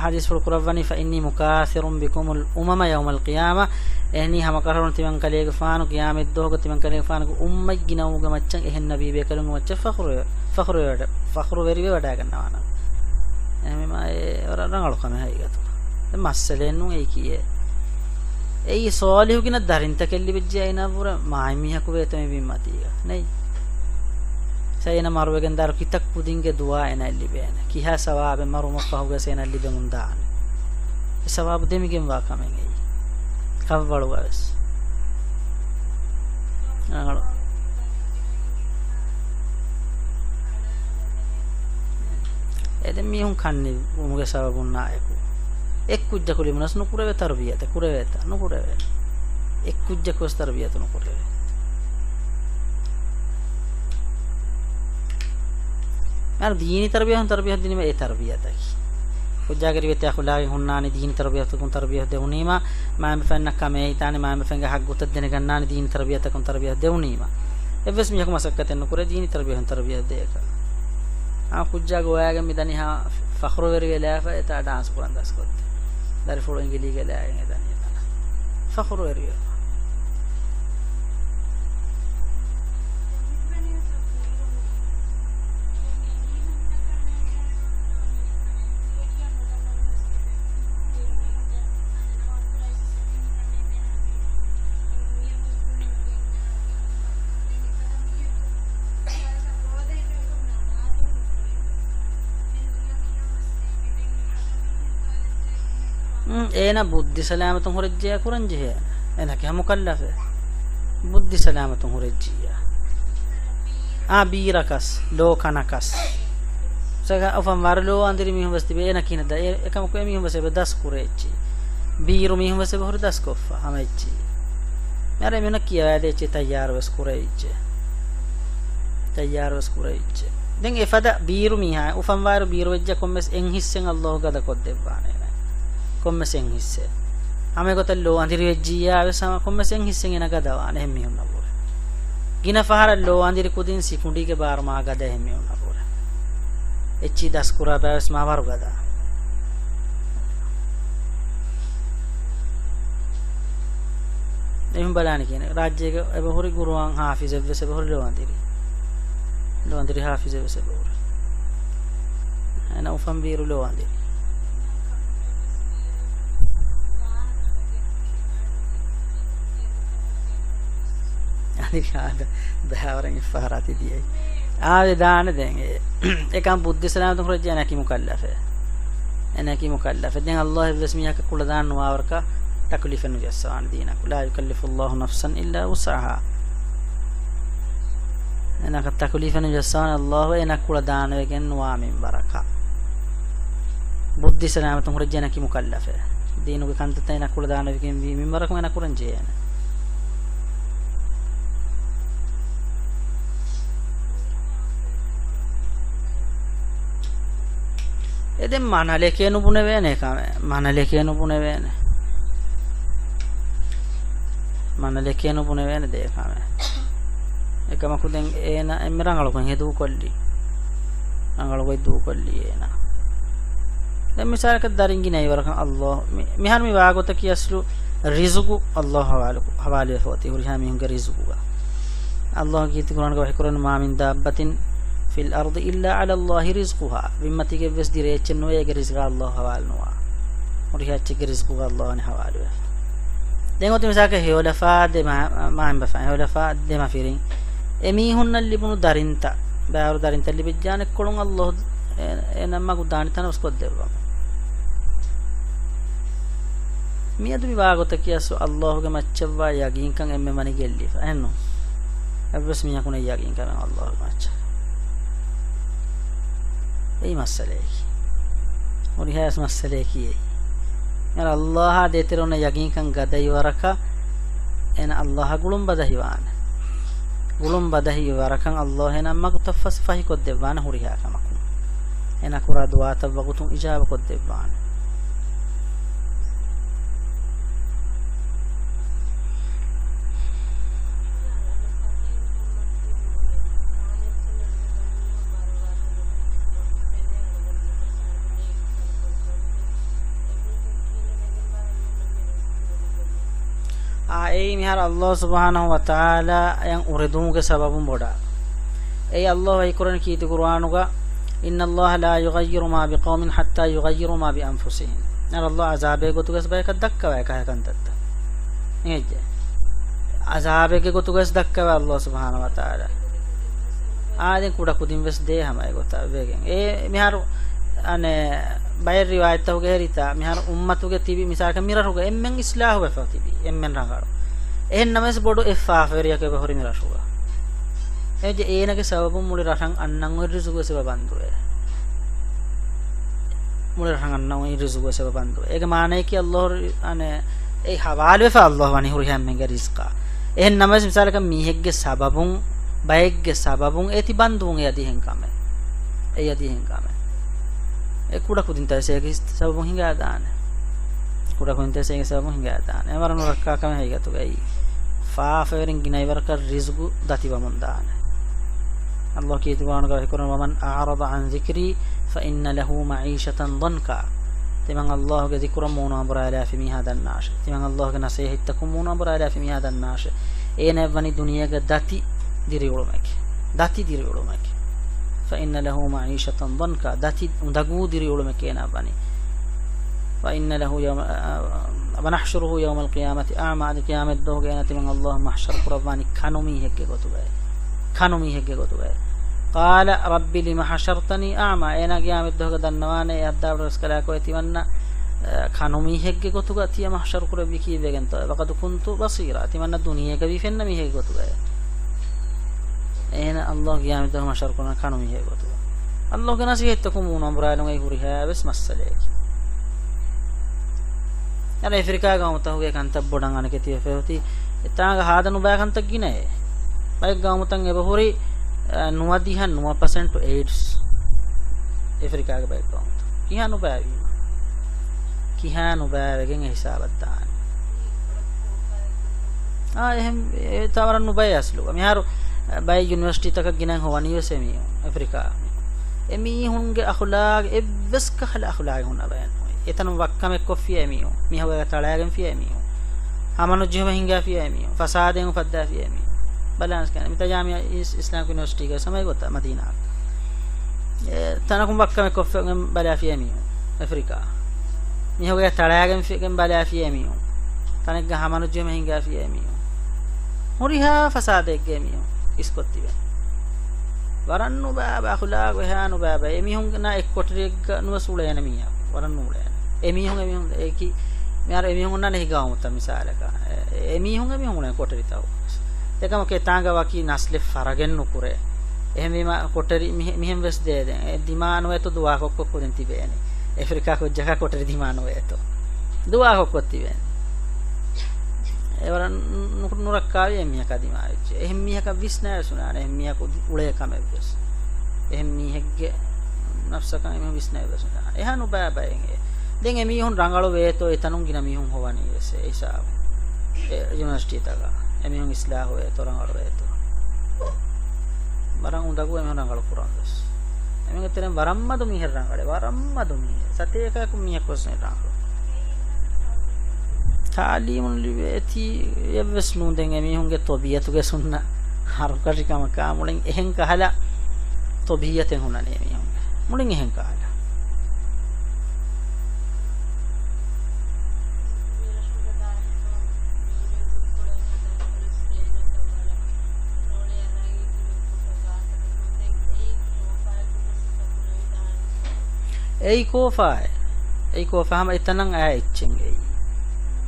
හදිස් පුරුකුරවනි ෆඉන්නි මුකාසිරුම් බිකුමුල් උමම යවුමල් කියාම ehni hama karon timan kalege faanu qiyamid dohoga timan kalege faanu ummay ginamuga maccan ehen nabi be kalungu macca fakhru fakhru wada fakhru veribe wada gannawana ehme ma e rangalu kame haigatu de massalennu ei kiye ei solihu gina darinta kelli bijja ina pura maimiha ku vetame bimmatiga nei sayna marwegen daru kitak pudinge dua ena libena kiha sawabe maruma fahuga sena libe mundaan sawabu demigem wa kamenge કફ વાળું આવે છે આગળ එද මිහුන් කන්නේ උමගේ සබබුන් නායකු එක්කුජ්ජ කුලිමනස් නුකුරවේ තර්බියත කුරවේත නුකුරවේ එක්කුජ්ජ කුස් තර්බියත නුකුරවේ මර දීනි තර්බියහ තර්බියහ දිනම ඒ තර්බියතයි කුජ්ජාගරි වෙත අහුලාගේ හුන්නානේ දීනි තර්බියත කුන් තර්බියහ දෙුනේම මාම ෆෙන්නක් කමේ හිතානේ මාම ෆෙන්ග හක් ගොත දෙන ගන්නානේ දීන තරබියතකම් තරබියත් දෙවුනීවා එවස් මියක මසක්කත නුකර දීන තරබියන් තරබියත් දෙයක ආ කුජ්ජා ගෝයාගෙන් මිදනිහා ෆඛරු වෙරි වෙලාෆා එත ඩාන්ස් පුරන් දස්කොත් දරි ෆොලෝ ඉංගලීගේ ලාගෙන එදනියා ෆඛරු වෙරි වෙලා न बुद्धि सलामत हुरज्जिया कुरंजिया इनके हम मुकल्लफ है बुद्धि सलामत हुरज्जिया आ बीरकस लोकनकस सगा अफम वारलो अंदर मी हवस्ति बे एना किन दा एकम को मी हवसे बे 10 कुरेची बीरु मी हवसे बे 10 कोफा हमेची मेरे मेना किया दे चे तैयार वस कुरेचे तैयार वस कुरेचे देंगे फदा बीरु मी हा उफम वार बीरु वज्जा कोमस एंग हिस्सें अल्लाह गदा කොම්මසෙන් හිස්ස අමෙකොතල්ලෝ අඳිරි වෙච්ජී ආවේ සම කොම්මසෙන් හිස්සෙන් එන ගදවාන එහෙම හිුණා පොර ගින ෆහරල්ලෝ අඳිරි කුදින් සිකුඩිගේ බාරමා ගද එහෙම හිුණා පොර එච්චි දස් කුරා බැවස් මාවරු ගදා එහෙම බලන්න කියන රාජ්‍යයක එබහුරි ගුරුවන් හාෆිස් එවස එබහුරි ලොවන්දිරි ලොවන්දිරි හාෆිස් එවස එබහුරි එන උෆම් බීරු ලොවන්දිරි අනිකාද දහවරෙන් ඉස්හාරාති දියි ආවේ දාන දැන් ඒකම් බුද්ධ සලාමතු කරජ නැකි මුකල්ලාෆ නැකි මුකල්ලාෆ දැන් අල්ලාහ් බිස්මියක කුල දාන්න වාවරක තකලිෆන් යස්සාන් දීන කුලා යකල්ලිෆුල්ලාහ් නෆ්සන් ඉල්ලා වසහා එනක තකලිෆන් යස්සාන් අල්ලාහ් එනක කුල දාන වෙකෙන් වාමින් බරකා බුද්ධ සලාමතු කරජ නැකි මුකල්ලාෆ දීනුගේ කන්තතේ නකුල දාන වෙකෙන් වීමින් බරකම නකුරන් ජයන එදෙන් මනලෙකේනු පුනවේන එකම මනලෙකේනු පුනවේන මනලෙකේනු පුනවේන දේකම එකමකුදෙන් ඒන එම්මරන් අලකෙන් හේතු කොල්ලි අංගලොයි දූ කොල්ලි ඒන දැන් මිසාරක දරින්ගි නයි වරකන් අල්ලාහ් මිහන් මි වාගොත කියස්ලු රිසුකු අල්ලාහ් හවාලකු හවාලිය හොති හුරිහා මිහුන් ග රිසුකුවා අල්ලාහ් කීති කුරාන ගවහ කුරාන මාමින් දාබ්බතින් في الأرض إلا على الله رزقها بما تجبس دريتش نوية رزقها الله حوالنوا وريحتش رزقها الله نحوالوه دينغو تمساك هيولفا دما ما هم بفا هيولفا دما فيرين اميهن اللي بنو دارينتا بارو دارينتا اللي بجان كلون الله إيه، إيه، نما قداني تانا بسكو ديبا ميا دبي باغو تكياسو الله كما تشوا يقين كان امي ماني جلي فانو بس ميا كون يقين كان الله ما تشوا এই مسئلے اور یہ اس مسئلے کی ہے یار اللہ دیتے رو نے یقین کن گدائی ورکا ان اللہ گلوم بدہی وان گلوم بدہی ورکن اللہ نے مغتفس فہی کو دیوان ہوریا کمکم ان اکورا دعا تبغتم اجاب کو دیوان এই মিহার আল্লাহ সুবাহান yang uredumuge sababum boda এই আল্লাহ এই কোরআন কীতি কুরআনুগা ইন আল্লাহ লা ইউগাইয়িরু মা বিকওমিন হাত্তা ইউগাইয়িরু মা বিআনফুসিহিম আর আল্লাহ আযাবে গতুগাস বাইকা দাক্কা বাইকা হাকান তাত্তা নিয়ে আযাবে কে গতুগাস দাক্কা বাই আল্লাহ সুবহান ওয়া তাআলা আদিন কুড়া কুদিন বেস দে হামাই গতা বেগেন এ মিহার আনে බය රිවායතවගේ හරිතා මිහර උම්මතුගේ තිබි මිසාක මිරරුග එම්මෙන් ඉස්ලාහ වෙෆා තිබි එම්මෙන් රඟාරු එහෙන්නමස් බොඩු එෆා ෆෙරියක බහරි මිරෂුගා එජ ඒනගේ සවබු මුලි රහන් අන්නන් ඔය රිසුග සබබන්දුවේ මුලි රහන් අන්නන් ඔය රිසුග සබබන්දුවේ ඒක මානේ කි අල්ලාහ් අනේ ඒ හවාල වෙෆා අල්ලාහ් වනි හුරි හැම්මෙන්ගේ රිස්කා එහෙන්නමස් මිසාලක මිහෙක්ගේ සබබුන් බයෙක්ගේ සබබුන් ඒති බන්දුන් එයදී හෙන්කම එයදී හෙන්කම kuda kudinta seegis sababu hinga daane kuda kudinta seegis sababu hinga daane amaran rakka kame higa tu gai fa favorin ginai barka rizqu dati baman daane Allah ki tuwan ga hikuran waman a'rada an dhikri fa inna lahu ma'ishatan dhanka timan Allah ga dhikran muna bara ala fi miha dan nash timan Allah ga nasihat takum muna bara ala fi miha dan nash ena vani duniya ga dati diri ulumak dati diri ulumak فإن له معيشة ضنكا داتي دغودري يولم كينا بني فإن له يوم بنحشره آه، يوم القيامة أعمى عن قيامة دوه جينة من الله محشر قرباني كانومي هكي قوتو بأي كانومي هكي قوتو بأي قال ربي لما حشرتني أعمى أين قيامة دوه كوي يدابر كانومي يتمنى කනුමී හෙක්ගේ محشر قربي كي කුර Vicky كنت වකදු කුන්තු බසීරා තිමන්න දුනියක විෆෙන්න මිහෙක් ගොතුගය ena allah giyami dama shar kuna kanu mi hego to allah kana si hetta kum un umra lo ngai huri ha bes masale yar afrika ga mutahu ge kan tab bodan anake ti fehoti etaga hadanu ba kan tak gine bay ga mutan e bahuri nuwa diha nuwa percent to aids afrika ga bay ga kiha nu ba wi kiha nu ba wegen hisabat taan ආ එහෙම ඒ තවරන්න බය ඇස්ලු. මම හාරු باي يونيفرسيتي تاكا گينان هوانيو سيمي افريكا امي هونغ اخلاق ابس كخل اخلاق هون ابين اتن وكم كوفي امي مي هو تلاغن في امي همانو جهه هينگا في امي فساد هم فدا في امي بلانس كان متا جامع اسلام يونيفرسيتي کا سمے گوتا مدینہ تنكم بكم كوفي بلا في امي افريكا مي هو تلاغن في گن بلا في امي تنك همانو جهه هينگا في امي هوريها فساد گمي ඉස්කොත්තිව වරන්නු බෑබෑ හුලා ගොහයානු බෑබෑ එමිහුන්ගෙන එක් කොටරෙක් නුව සුල යනමිය වරන්න ූලයන එමිහුන් එමිහුන් ඒකි මෙයාර එමිහුන්න නෙහිගවමුත්ත මිසාලක එමිහුන් එමිහුන කොටරිතව දෙකම කෙතාග වකි නස්ලෙ ෆරගෙන් නුකුරේ එහෙම කොටරි මෙහෙම වෙස් දේද දිමානෝ ඇත දුවා කොක්කොක් කුරෙන් තිබේනේ ඇෆ්‍රිකා කොජ්ජක කොටරි දිමානෝ ඇත දුවා කොක්කොත් තිබේනේ එවරන් නුරක්කාවේ මියක දිමාවිච්ච එහෙම මියක විස්නෑ සුනාන එහෙම මියක උලේකම විස් එහෙම මියකගේ නෆ්සකම එහෙම විස්නෑ වසුනා එහා නුබෑ බයගේ දැන් එමිහුන් රංගලෝ වේතෝ එතනුන් ගින මිහුන් හොවනී වෙස ඒසා යුනිවර්සිටි තක එමිහුන් ඉස්ලා හොය තොරන් අර වේතෝ මරන් උඩගු එමිහුන් රංගලෝ පුරන් වෙස් එමිහුන් තරම් වරම්මදු මිහෙර රංගලේ වරම්මදු මිහ සතේකක මියක වස්නේ රංගලෝ تعليم لبيتي يبس نون دين اميهم গে তবিয়তুগে সুন্না হারকাশি কাম কা মুলিন এহেন কাহালা তবিয়তেন হুনা নে মিহুম মুলিন এহেন কাহালা এই কোফায় এই কোফা হাম ইতনং আয় ইচ্ছেন এই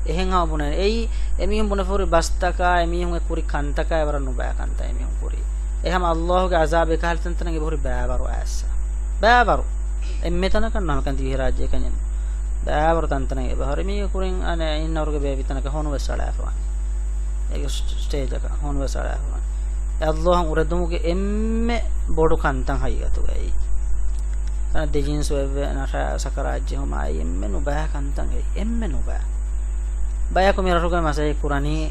එහෙන් හවුන එයි එමිහුන් බුනෆුරි බස්තකා එමිහුන් කුරි කන්තකා එවර නුබෑ කන්ත එමිහුන් කුරි එහෙම අල්ලාහගේ අසාබේ කහල් තන්තනගේ බොරි බෑවරු ඇස්ස බෑවරු එම්මෙතන කන්නම කන්ති විහරාජ්‍ය කන්යන බෑවරු තන්තනගේ බහරි මේ කුරින් අන ඉන්නවර්ගේ බෑ විතනක හොනු වෙසලාෆවන් ඒක ස්ටේජ් එක හොනු වෙසලාෆවන් අල්ලාහන් උරදමුගේ එම්මෙ බොඩු කන්තන් හයිගතුගයි දෙජින්ස් වෙව නහ සකරාජ්‍ය හොමයි එම්මෙ නුබෑ කන්තන් එම්මෙ නුබෑ බයකු මෙරරුගේ මසයි කුරණී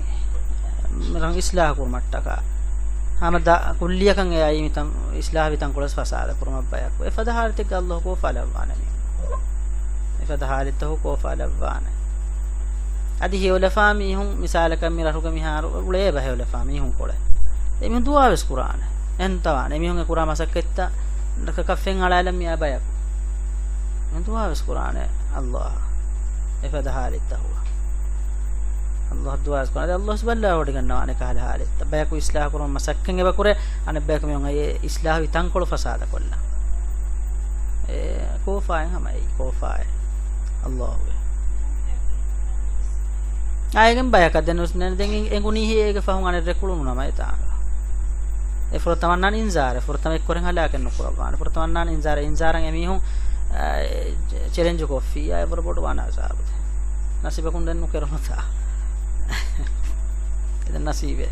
මෙරන් ඉස්ලාහ කුරමට්ටකා හමද කුල්ලියකන් එයි මිතම් ඉස්ලාහ විතන් කොලස් ෆසාද කුරම බයකු එෆදහාරතික අල්ලාහ කෝ ෆලවානනි එෆදහාරිතහු කෝ ෆලවානනි අදි හෙවලෆාමි හුම් මිසාලකම් මෙරරුගේ මිහාරු උලේ බහෙවලෆාමි හුම් කොල එමි දුවාවස් කුරාන එන්තවාන එමි හුම් කුරා මසක්කෙත්ත රකකෆෙන් අලාලම් මියා බයකු එන් දුවාවස් කුරාන අල්ලාහ එෆදහාරිතහු الله دعاء اسكون هذا الله سبحانه الله ودي كنا انا كهل حالي تبعك اصلاح كرون مسكن يبقى كره انا بك ميون اي اصلاح يتان كل فساد كلنا كوفاي هم اي كوفاي الله ආයෙකම් බයක් අදන්න උස්නන දැන් එඟුනි හේක ෆහුන් අනේ රෙකුළුණු නමයි තාන ඒ ෆොරතමන්නන් ඉන්සාර ෆොරතම එක්කොරෙන් හලා කරන කුරබාන ෆොරතමන්නන් ඉන්සාර ඉන්සාරන් එමිහුන් චැලෙන්ජ් කොෆී ආයෙ බරබොඩ වනා සාබත නසිබකුන් දෙන්නු කරනවා Ele nasceu.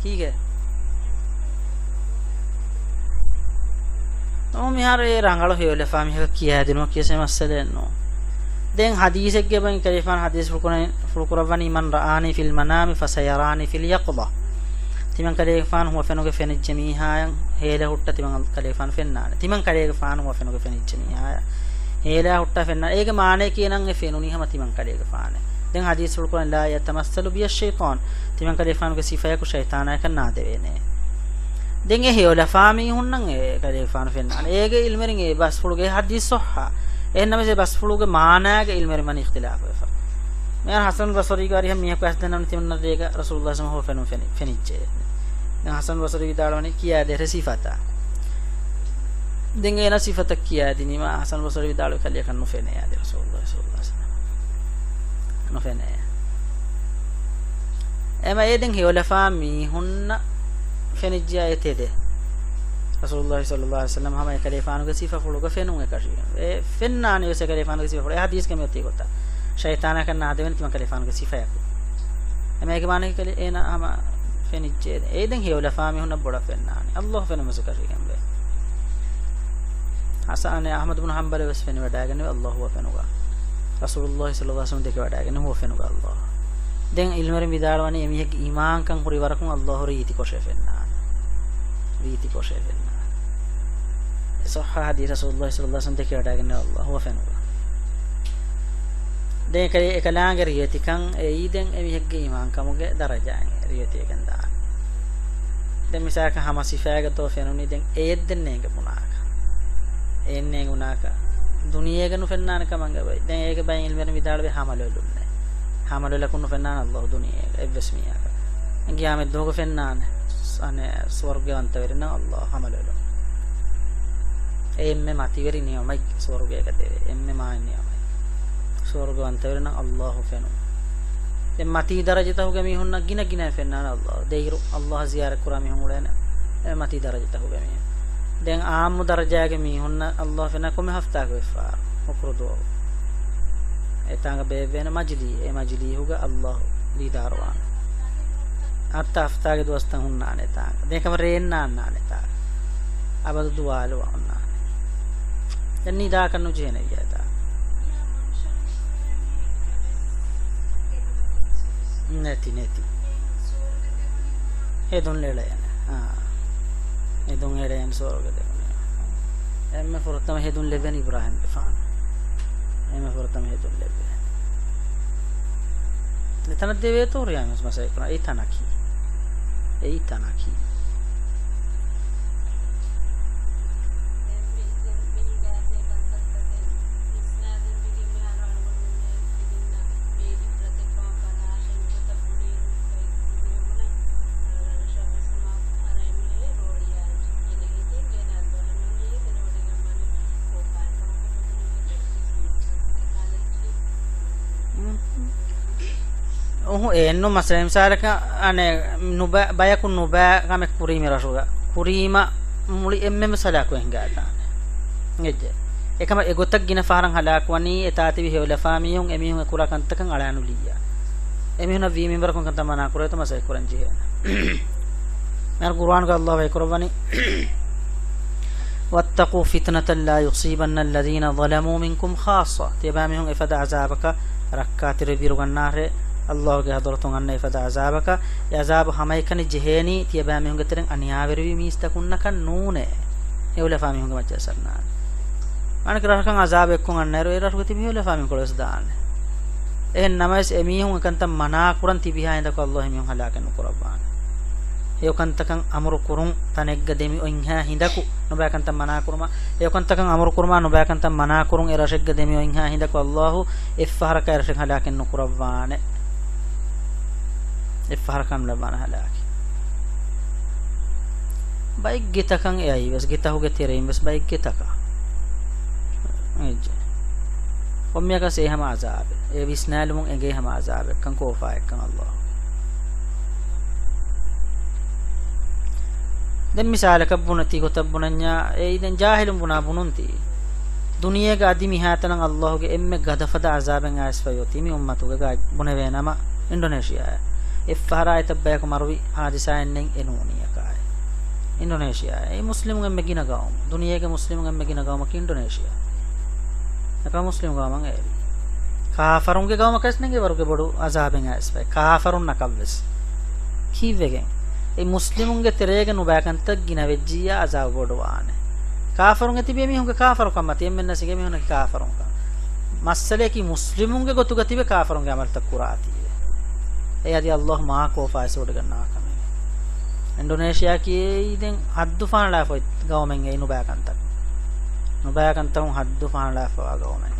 ठीक है ඔම මෙහරේ රංගල හේවල ෆාමිහක කියා දෙනවා කියසේ මස්සලෙන්නෝ දැන් හදීසෙක් ගෙබන් කලිෆාන් හදීස් ෆුකුනේ ෆුකුරවනි මන් රානි ෆිල් මනාමි ෆසයරානි ෆිල් යක්බා තිමන් කලිෆාන් හුව ෆෙනුගේ ෆෙනිජ්ජමීහායන් හේල හුට්ට තිමන් කලිෆාන් ෆෙන්නාන තිමන් කලිෆාන් හුව ෆෙනුගේ ෆෙනිජ්ජමීහායන් හේලා හුට්ට ෆෙන්න ඒක මානේ කියනන් එෆෙනු නිහම තිමන් කඩේක පානේ දැන් හදීසුල් කුරාන ලා යතමස්සලු බිය ෂයිතන් තිමන් කඩේ ෆානුක සිෆයක ෂයිතානා කන්නා දෙවේනේ දැන් ඒ හේලා ෆාමී හුන්නන් ඒ කඩේ ෆානු ෆෙන්න ඒක ඉල්මරින් ඒ බස් ෆුලුගේ හදීස් සොහා එහෙනම් මේ බස් ෆුලුගේ මානාගේ ඉල්මරින් මනි ඉඛතිලාෆ වෙෆා මෙයා හසන් බසරි ගාරි හැම මියක් වැස් දන්නවනේ තිමන්න දෙක රසූලුල්ලාහ සමහෝ ෆෙනු ෆෙනිච්චේ දැන් හසන් බසරි දාලවනේ කියා දෙර සිෆතා دنجينا صفتك يا ديني ما حسن البصري دالو خلي كان نفينا يا دي رسول الله صلى الله عليه وسلم نفينا يا اما يدن هي ولا فامي هن فين جاي تيده رسول الله صلى الله عليه وسلم هم كليفانو كسيفا فلو كفينو كاشي فنان يوسف كليفانو كسيفا فلو حديث كم يتي كوتا شيطانا كان نادمن كم كليفانو كسيفا يكو اما يك معنی کلی اینا اما فنجید ایدن هیولا فامی هن بڑا فنان الله فنمسو کاشی کم හසාන අහමද බුන් හම්බල වෙස් වෙන වැඩාගෙන අල්ලාහ් වපෙනුගා රසූලුල්ලාහි සල්ලල්ලාහු අලයිහි වසල්ලම් දෙක වැඩාගෙන හුව ෆෙනුගා අල්ලාහ් දැන් ඉල්මරින් විදාලවන්නේ එමිහෙක් ඊමාංකම් හුරි වරකුන් අල්ලාහ් රීති කොෂේ ෆෙන්නා රීති කොෂේ ෆෙන්නා සහ හදීස් රසූලුල්ලාහි සල්ලල්ලාහු අලයිහි වසල්ලම් දෙක වැඩාගෙන අල්ලාහ් හුව ෆෙනුගා දැන් කලේ එකලාගේ රියතිකන් ඒයිදෙන් එමිහෙක්ගේ ඊමාංකමුගේ දරජාන් රියතියකන් දාන දැන් මිසක හම සිෆාගතෝ ෆෙනුනි දැන් ඒත් දෙන්නේ එක පුනාක එන්නේ ගුණාක දුනියගනු ෆෙන්නානක මංගබයි දැන් ඒක බයින් ඉල්මෙන විදාලවේ හමලවලුන්නේ හමලවල කුණු ෆෙන්නාන අල්ලාහ් දුනියග එවස්මියක ගියාම දෝග ෆෙන්නාන අනේ ස්වර්ගයන්ත වෙරන අල්ලාහ් හමලවල එම්මෙ මතිවරි නියමයි ස්වර්ගයකට එම්මෙ මායි නියමයි ස්වර්ගයන්ත වෙරන අල්ලාහ් ෆෙනු දැන් මති දරජතහුග මිහුන්න ගින ගින ෆෙන්නාන අල්ලාහ් දෙයිරු අල්ලාහ් සියාර කුරා මිහුමුලන මති දරජතහුග මිහුන්න දැන් ආම්මු දරජාගේ මීහුන්න අල්ලාහ් වෙන කොමෙ හෆ්තාක වෙෆා මොකරුදෝ එතාංග බේවෙන මජ්ලි ඒ මජ්ලි හුග අල්ලාහ් දීදාරවාන අත්ත හෆ්තාගේ දවස්තන් හුන්නා නේතාංග දෙකම රේන්නා නා නේතා අබද දුවාලු වන්නා දැන් නීදා කන්නු ජේනේ යතා නැති නැති හේ දුන් ලෙල යන ආ يدون يرين صور قد اما فرتم هيدون لبن ابراهيم فان اما فرتم هيدون لبن لتنا ديوي تور يعني مسما سيقرا اي تناكي اي تناكي ނަމަ އެންނު މަސައިން މިސާރަކަށް އަނެ ބަޔަކު ނުބައިގަމެއް ކުރީމި ރަށުގަ ކުރީމަ މުޅި އެންމެން ސަލާކުވެހިން ގާތާނެ އެއްޖެ එකම එගොතක් ගින පාරන් හලාක් වනී එතාතිවි හෙවලෆා මියුන් එමිහුන් කුරා කන්තකන් අලානු ලියා එමිහුන වී මෙම්බර කොන් කන්ත මනා කුරේ තම සයි කුරන් ජේ මර කුර්ආන් ක අල්ලාහ් වේ කුරවනි වත්තකු ෆිතනතන් ලා යුසීබන්න අල්ලදීන ظලමු මින්කුම් ખાස්සා තියබා මිහුන් එෆද අසාබක රක්කාතිර විරු ගන්නාරේ අල්ලාහගේ හදරතුන් අන්න ඉෆදා අසාබක යසාබ හමයිකනි ජෙහෙනි තියබෑ මෙහුඟ තරන් අනියාවරවි මීස්තකුන්නකන් නූනේ එවුලෆා මෙහුඟ මච්චසන්නා අනක රහකන් අසාබ එක්කුන් අන්නරු ඒ රහකති මෙහුලෆා මෙන් කොලස් දාන්න එහෙන් නමස් එමීහුන් එකන්ත මනා කුරන් තිබිහා ඉඳක අල්ලාහ මෙහුන් හලාකන කුරබාන ඒකන්තකන් අමරු කුරුන් තනෙග්ග දෙමි ඔන්හා හිඳකු නොබෑකන්ත මනා කුරුම ඒකන්තකන් අමරු කුරුමා නොබෑකන්ත මනා කුරුන් ඒ රෂෙග්ග දෙමි ඔන්හා හිඳකු අල්ලාහ් එෆ්ෆහරක රෂෙන් හලාකන කුරබානේ එෆහරකම් ලබන හලාකි බයික් ගෙතකන් එයි බස් ගෙතහුගේ තෙරෙයින් බස් බයික් ගෙතක එජ්ජ ඔම්මියක සේහම අසාබ ඒ විස්නාලුමුන් එගේ හම අසාබ එක්කන් කෝෆා එක්කන් අල්ලාහ් දැන් මිසාලක බුණති කොතබ් බුණඤා ඒ ඉතින් ජාහිලුම් බුණා බුණුන්ති දුනියක අදි මිහාතනන් අල්ලාහ්ගේ එම්මේ ගදෆද අසාබෙන් ආස්වයෝති මි උම්මතුගේ බුණ වේනම ඉන්ඩෝනේසියාවේ එෆ්හරා එතබ්බයක මරුවි ආදිසායෙන්නෙන් එනුවනියකාය ඉන්ඩොනේෂියා ඒ මුස්ලිමුගෙන් මෙගින ගවම් දුනියගේ මුස්ලිමුගෙන් මෙගින ගවමක ඉන්ඩොනේෂියා එක මුස්ලිම් ගවමන් ඒවි කාෆරුන්ගේ ගවම කැස්නගේ වරුගේ බොඩු අසාබෙන් ඇස්පයි කාෆරුන් නකව්වෙස් කීවගෙන් ඒ මුස්ලිමුන්ගේ තෙරේග නුබෑකන්තක් ගින වෙජ්ජිය අසාව ගොඩවාන කාෆරුන් තිබේ මිහුගේ කාෆරුකම් මතියෙන් මෙන්නසිගේ මිහුන කාෆරුන්කම් මස්සලේ කි මුස්ලිමුන්ගේ ගොතුග තිබේ කාෆරුන්ගේ අමල්තක් කුරාති එයාදී අල්ලාහ් මහා කෝෆායිසෝඩ ගන්නා කමෙන් ඉන්ඩෝනේෂියා කියේ ඉතින් හද්දු ෆානලා ෆොයි ගවමෙන් ඒ නුබෑ කන්තක් නුබෑ කන්තම් හද්දු ෆානලා ෆවා ගවමෙන්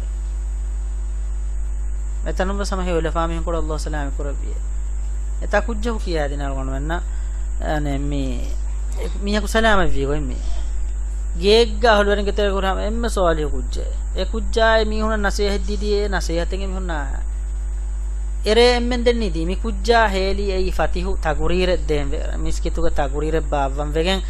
මෙතනම සමහේ වෙලපාමින් කොට අල්ලාහ් සලාම කරබිය එතා කුජ්ජව කියා දිනල් ගොන වෙන්න අනේ මේ මියකු සලාම වීගොයි මේ ගේග්ග අහල් වෙන ගෙතේ කරාම එම්ම සෝලිය කුජ්ජේ ඒ කුජ්ජායි මිහුන නසීහත් දීදී නසීහතෙන් මිහුන ආ ere emmen denni dimi kujja heli ei fatihu tagurire denve miskituga tagurire bavvan vegen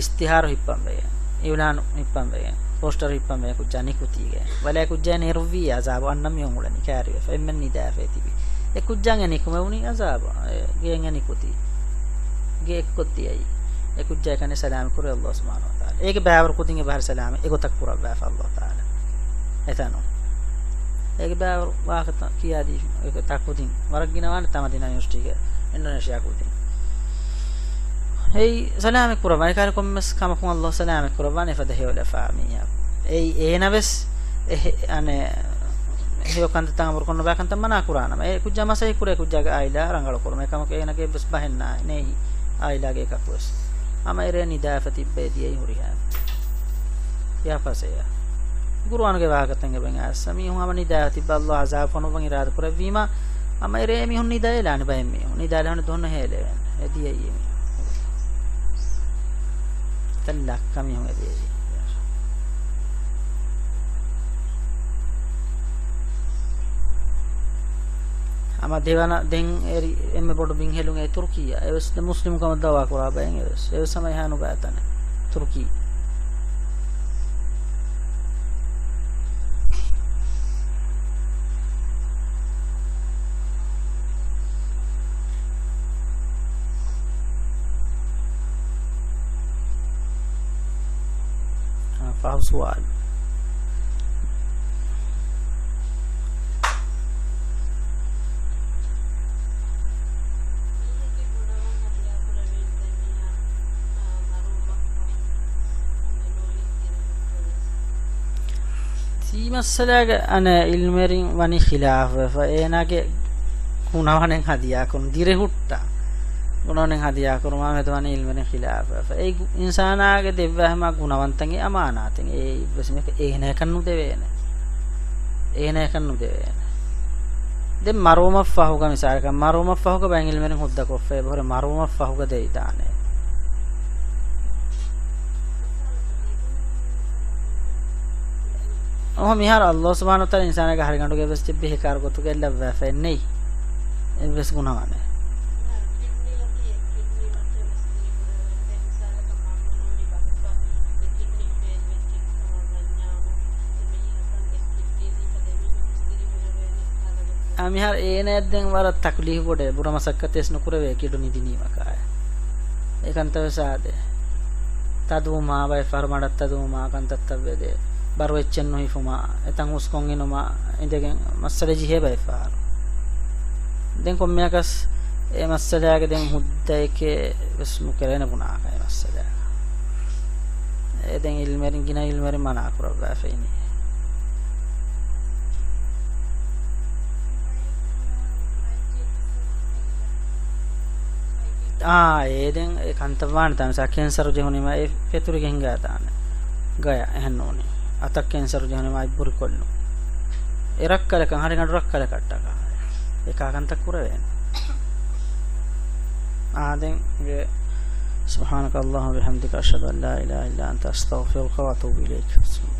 istihar hippam vegen iulan hippam vegen poster hippam vegen kujja nikutige wala kujja ne ruvi azab annam yongulani kariye fa emmen ni dafe tibi e kujja ngani kumeuni azab e ge ngani kuti ge kotti ai e kujja kane salam kuru allah subhanahu wa taala ege bavar kutinge bahar salam ego tak pura bafa allah taala etano ඒක බෑ වාකත කියාදී ඒක තක්කුතින් වරක් ගිනවන්න තම දින යුෂ්ටික ඉන්ඩෝනේෂියා කුතින් هي سلامك قربان كاركم مس كما كون الله سلامك قربان فده ولا فاهميها اي اي نبس يعني هيو كانت تامر كون بقى كانت منا قرانا اي كوجا ما سي كوري كوجا ايلا رنگل قرم كما كينا كي بس بهنا ني ايلا كي كاكوس اما ايرني دافت بيدي هوريها يا فاسيا ගුරුවන්ගේ වාහකතන් ගෙබෙන් අස්සමී හුන් අමනි දා තිබ්බ අල්ලාහ් අසාබ් ෆොනු බන් ඉරාද පුරවීම අම ඉරේ මිහුන් නිදයලානි බයෙන් මේ හුන් නිදයලාන දොන්න හේලේ ඇදී අයියේ තල්ලක් කමිය හුන් ඇදී අම දෙවන දෙන් එම පොඩු බින් හෙලුන් ඒ තුර්කිය එවස් මුස්ලිම් කම දවා කරා බයෙන් එවස් එවස් සමය හානු ගාතන තුර්කිය له سؤال مسألة أنا علمي واني خلافة فأنا كونوانين هديا كون ديره حتى ගුණෝනෙන් හදියා කරුමා මෙතවන ඉල්මන ඛිලාෆ ඒ ඉන්සානාගේ දෙවහම ගුණවන්තන්ගේ අමානාතින් ඒ ඉබ්බසිමක ඒ නැහැ කන්නු දෙවේන ඒ නැහැ කන්නු දෙවේන දෙ මරුම ෆහුග මිසාරක මරුම ෆහුග බැන් ඉල්මන හොද්ද කොෆේ බොර මරුම ෆහුග දෙයි දානේ ඔහ මිහාර අල්ලාහ් සුබ්හානහු වතාලා ඉන්සානාගේ හරි ගඬු ගෙවස් තිබ්බේ හේකාර ගොතු ගෙල්ලව ෆෙන්නේ එවස් ගුණවන්නේ මිහර ඒනෑද්දෙන් වර තක්ලිහිකොට බුරමසක්කතෙස් නොකරවේ කිඩු නිදිනීමකාය ඒකන්තවසාදේ තදූමා වයි ෆර්මඩත් තදූමා කන්තත්තව්වේදේ බරු එච්චෙන් නොහිෆුමා එතන් උස්කොන් එනුමා ඉඳගෙන් මස්සල ජිහේ බයි ෆාරු දැන් කොම්මයකස් ඒ මස්සලයාගේ දැන් හුද්දයකේ වෙස්මු කරෙන පුනාකයි මස්සලයා ඒ දැන් ඉල්මරින් ගින ඉල්මරින් මනා කරවලා ෆෙයිනේ आ एदेन कंतवान तम सा कैंसर जो होने में पेतुर के गया था गया एहन नोने अतक कैंसर जो होने में बुर कोल्लो ए रख कल का हरे गंड रख कल कट्टा का एक आगन तक पूरा है आदेन ये سبحانك اللهم وبحمدك اشهد ان لا اله الا انت استغفرك واتوب اليك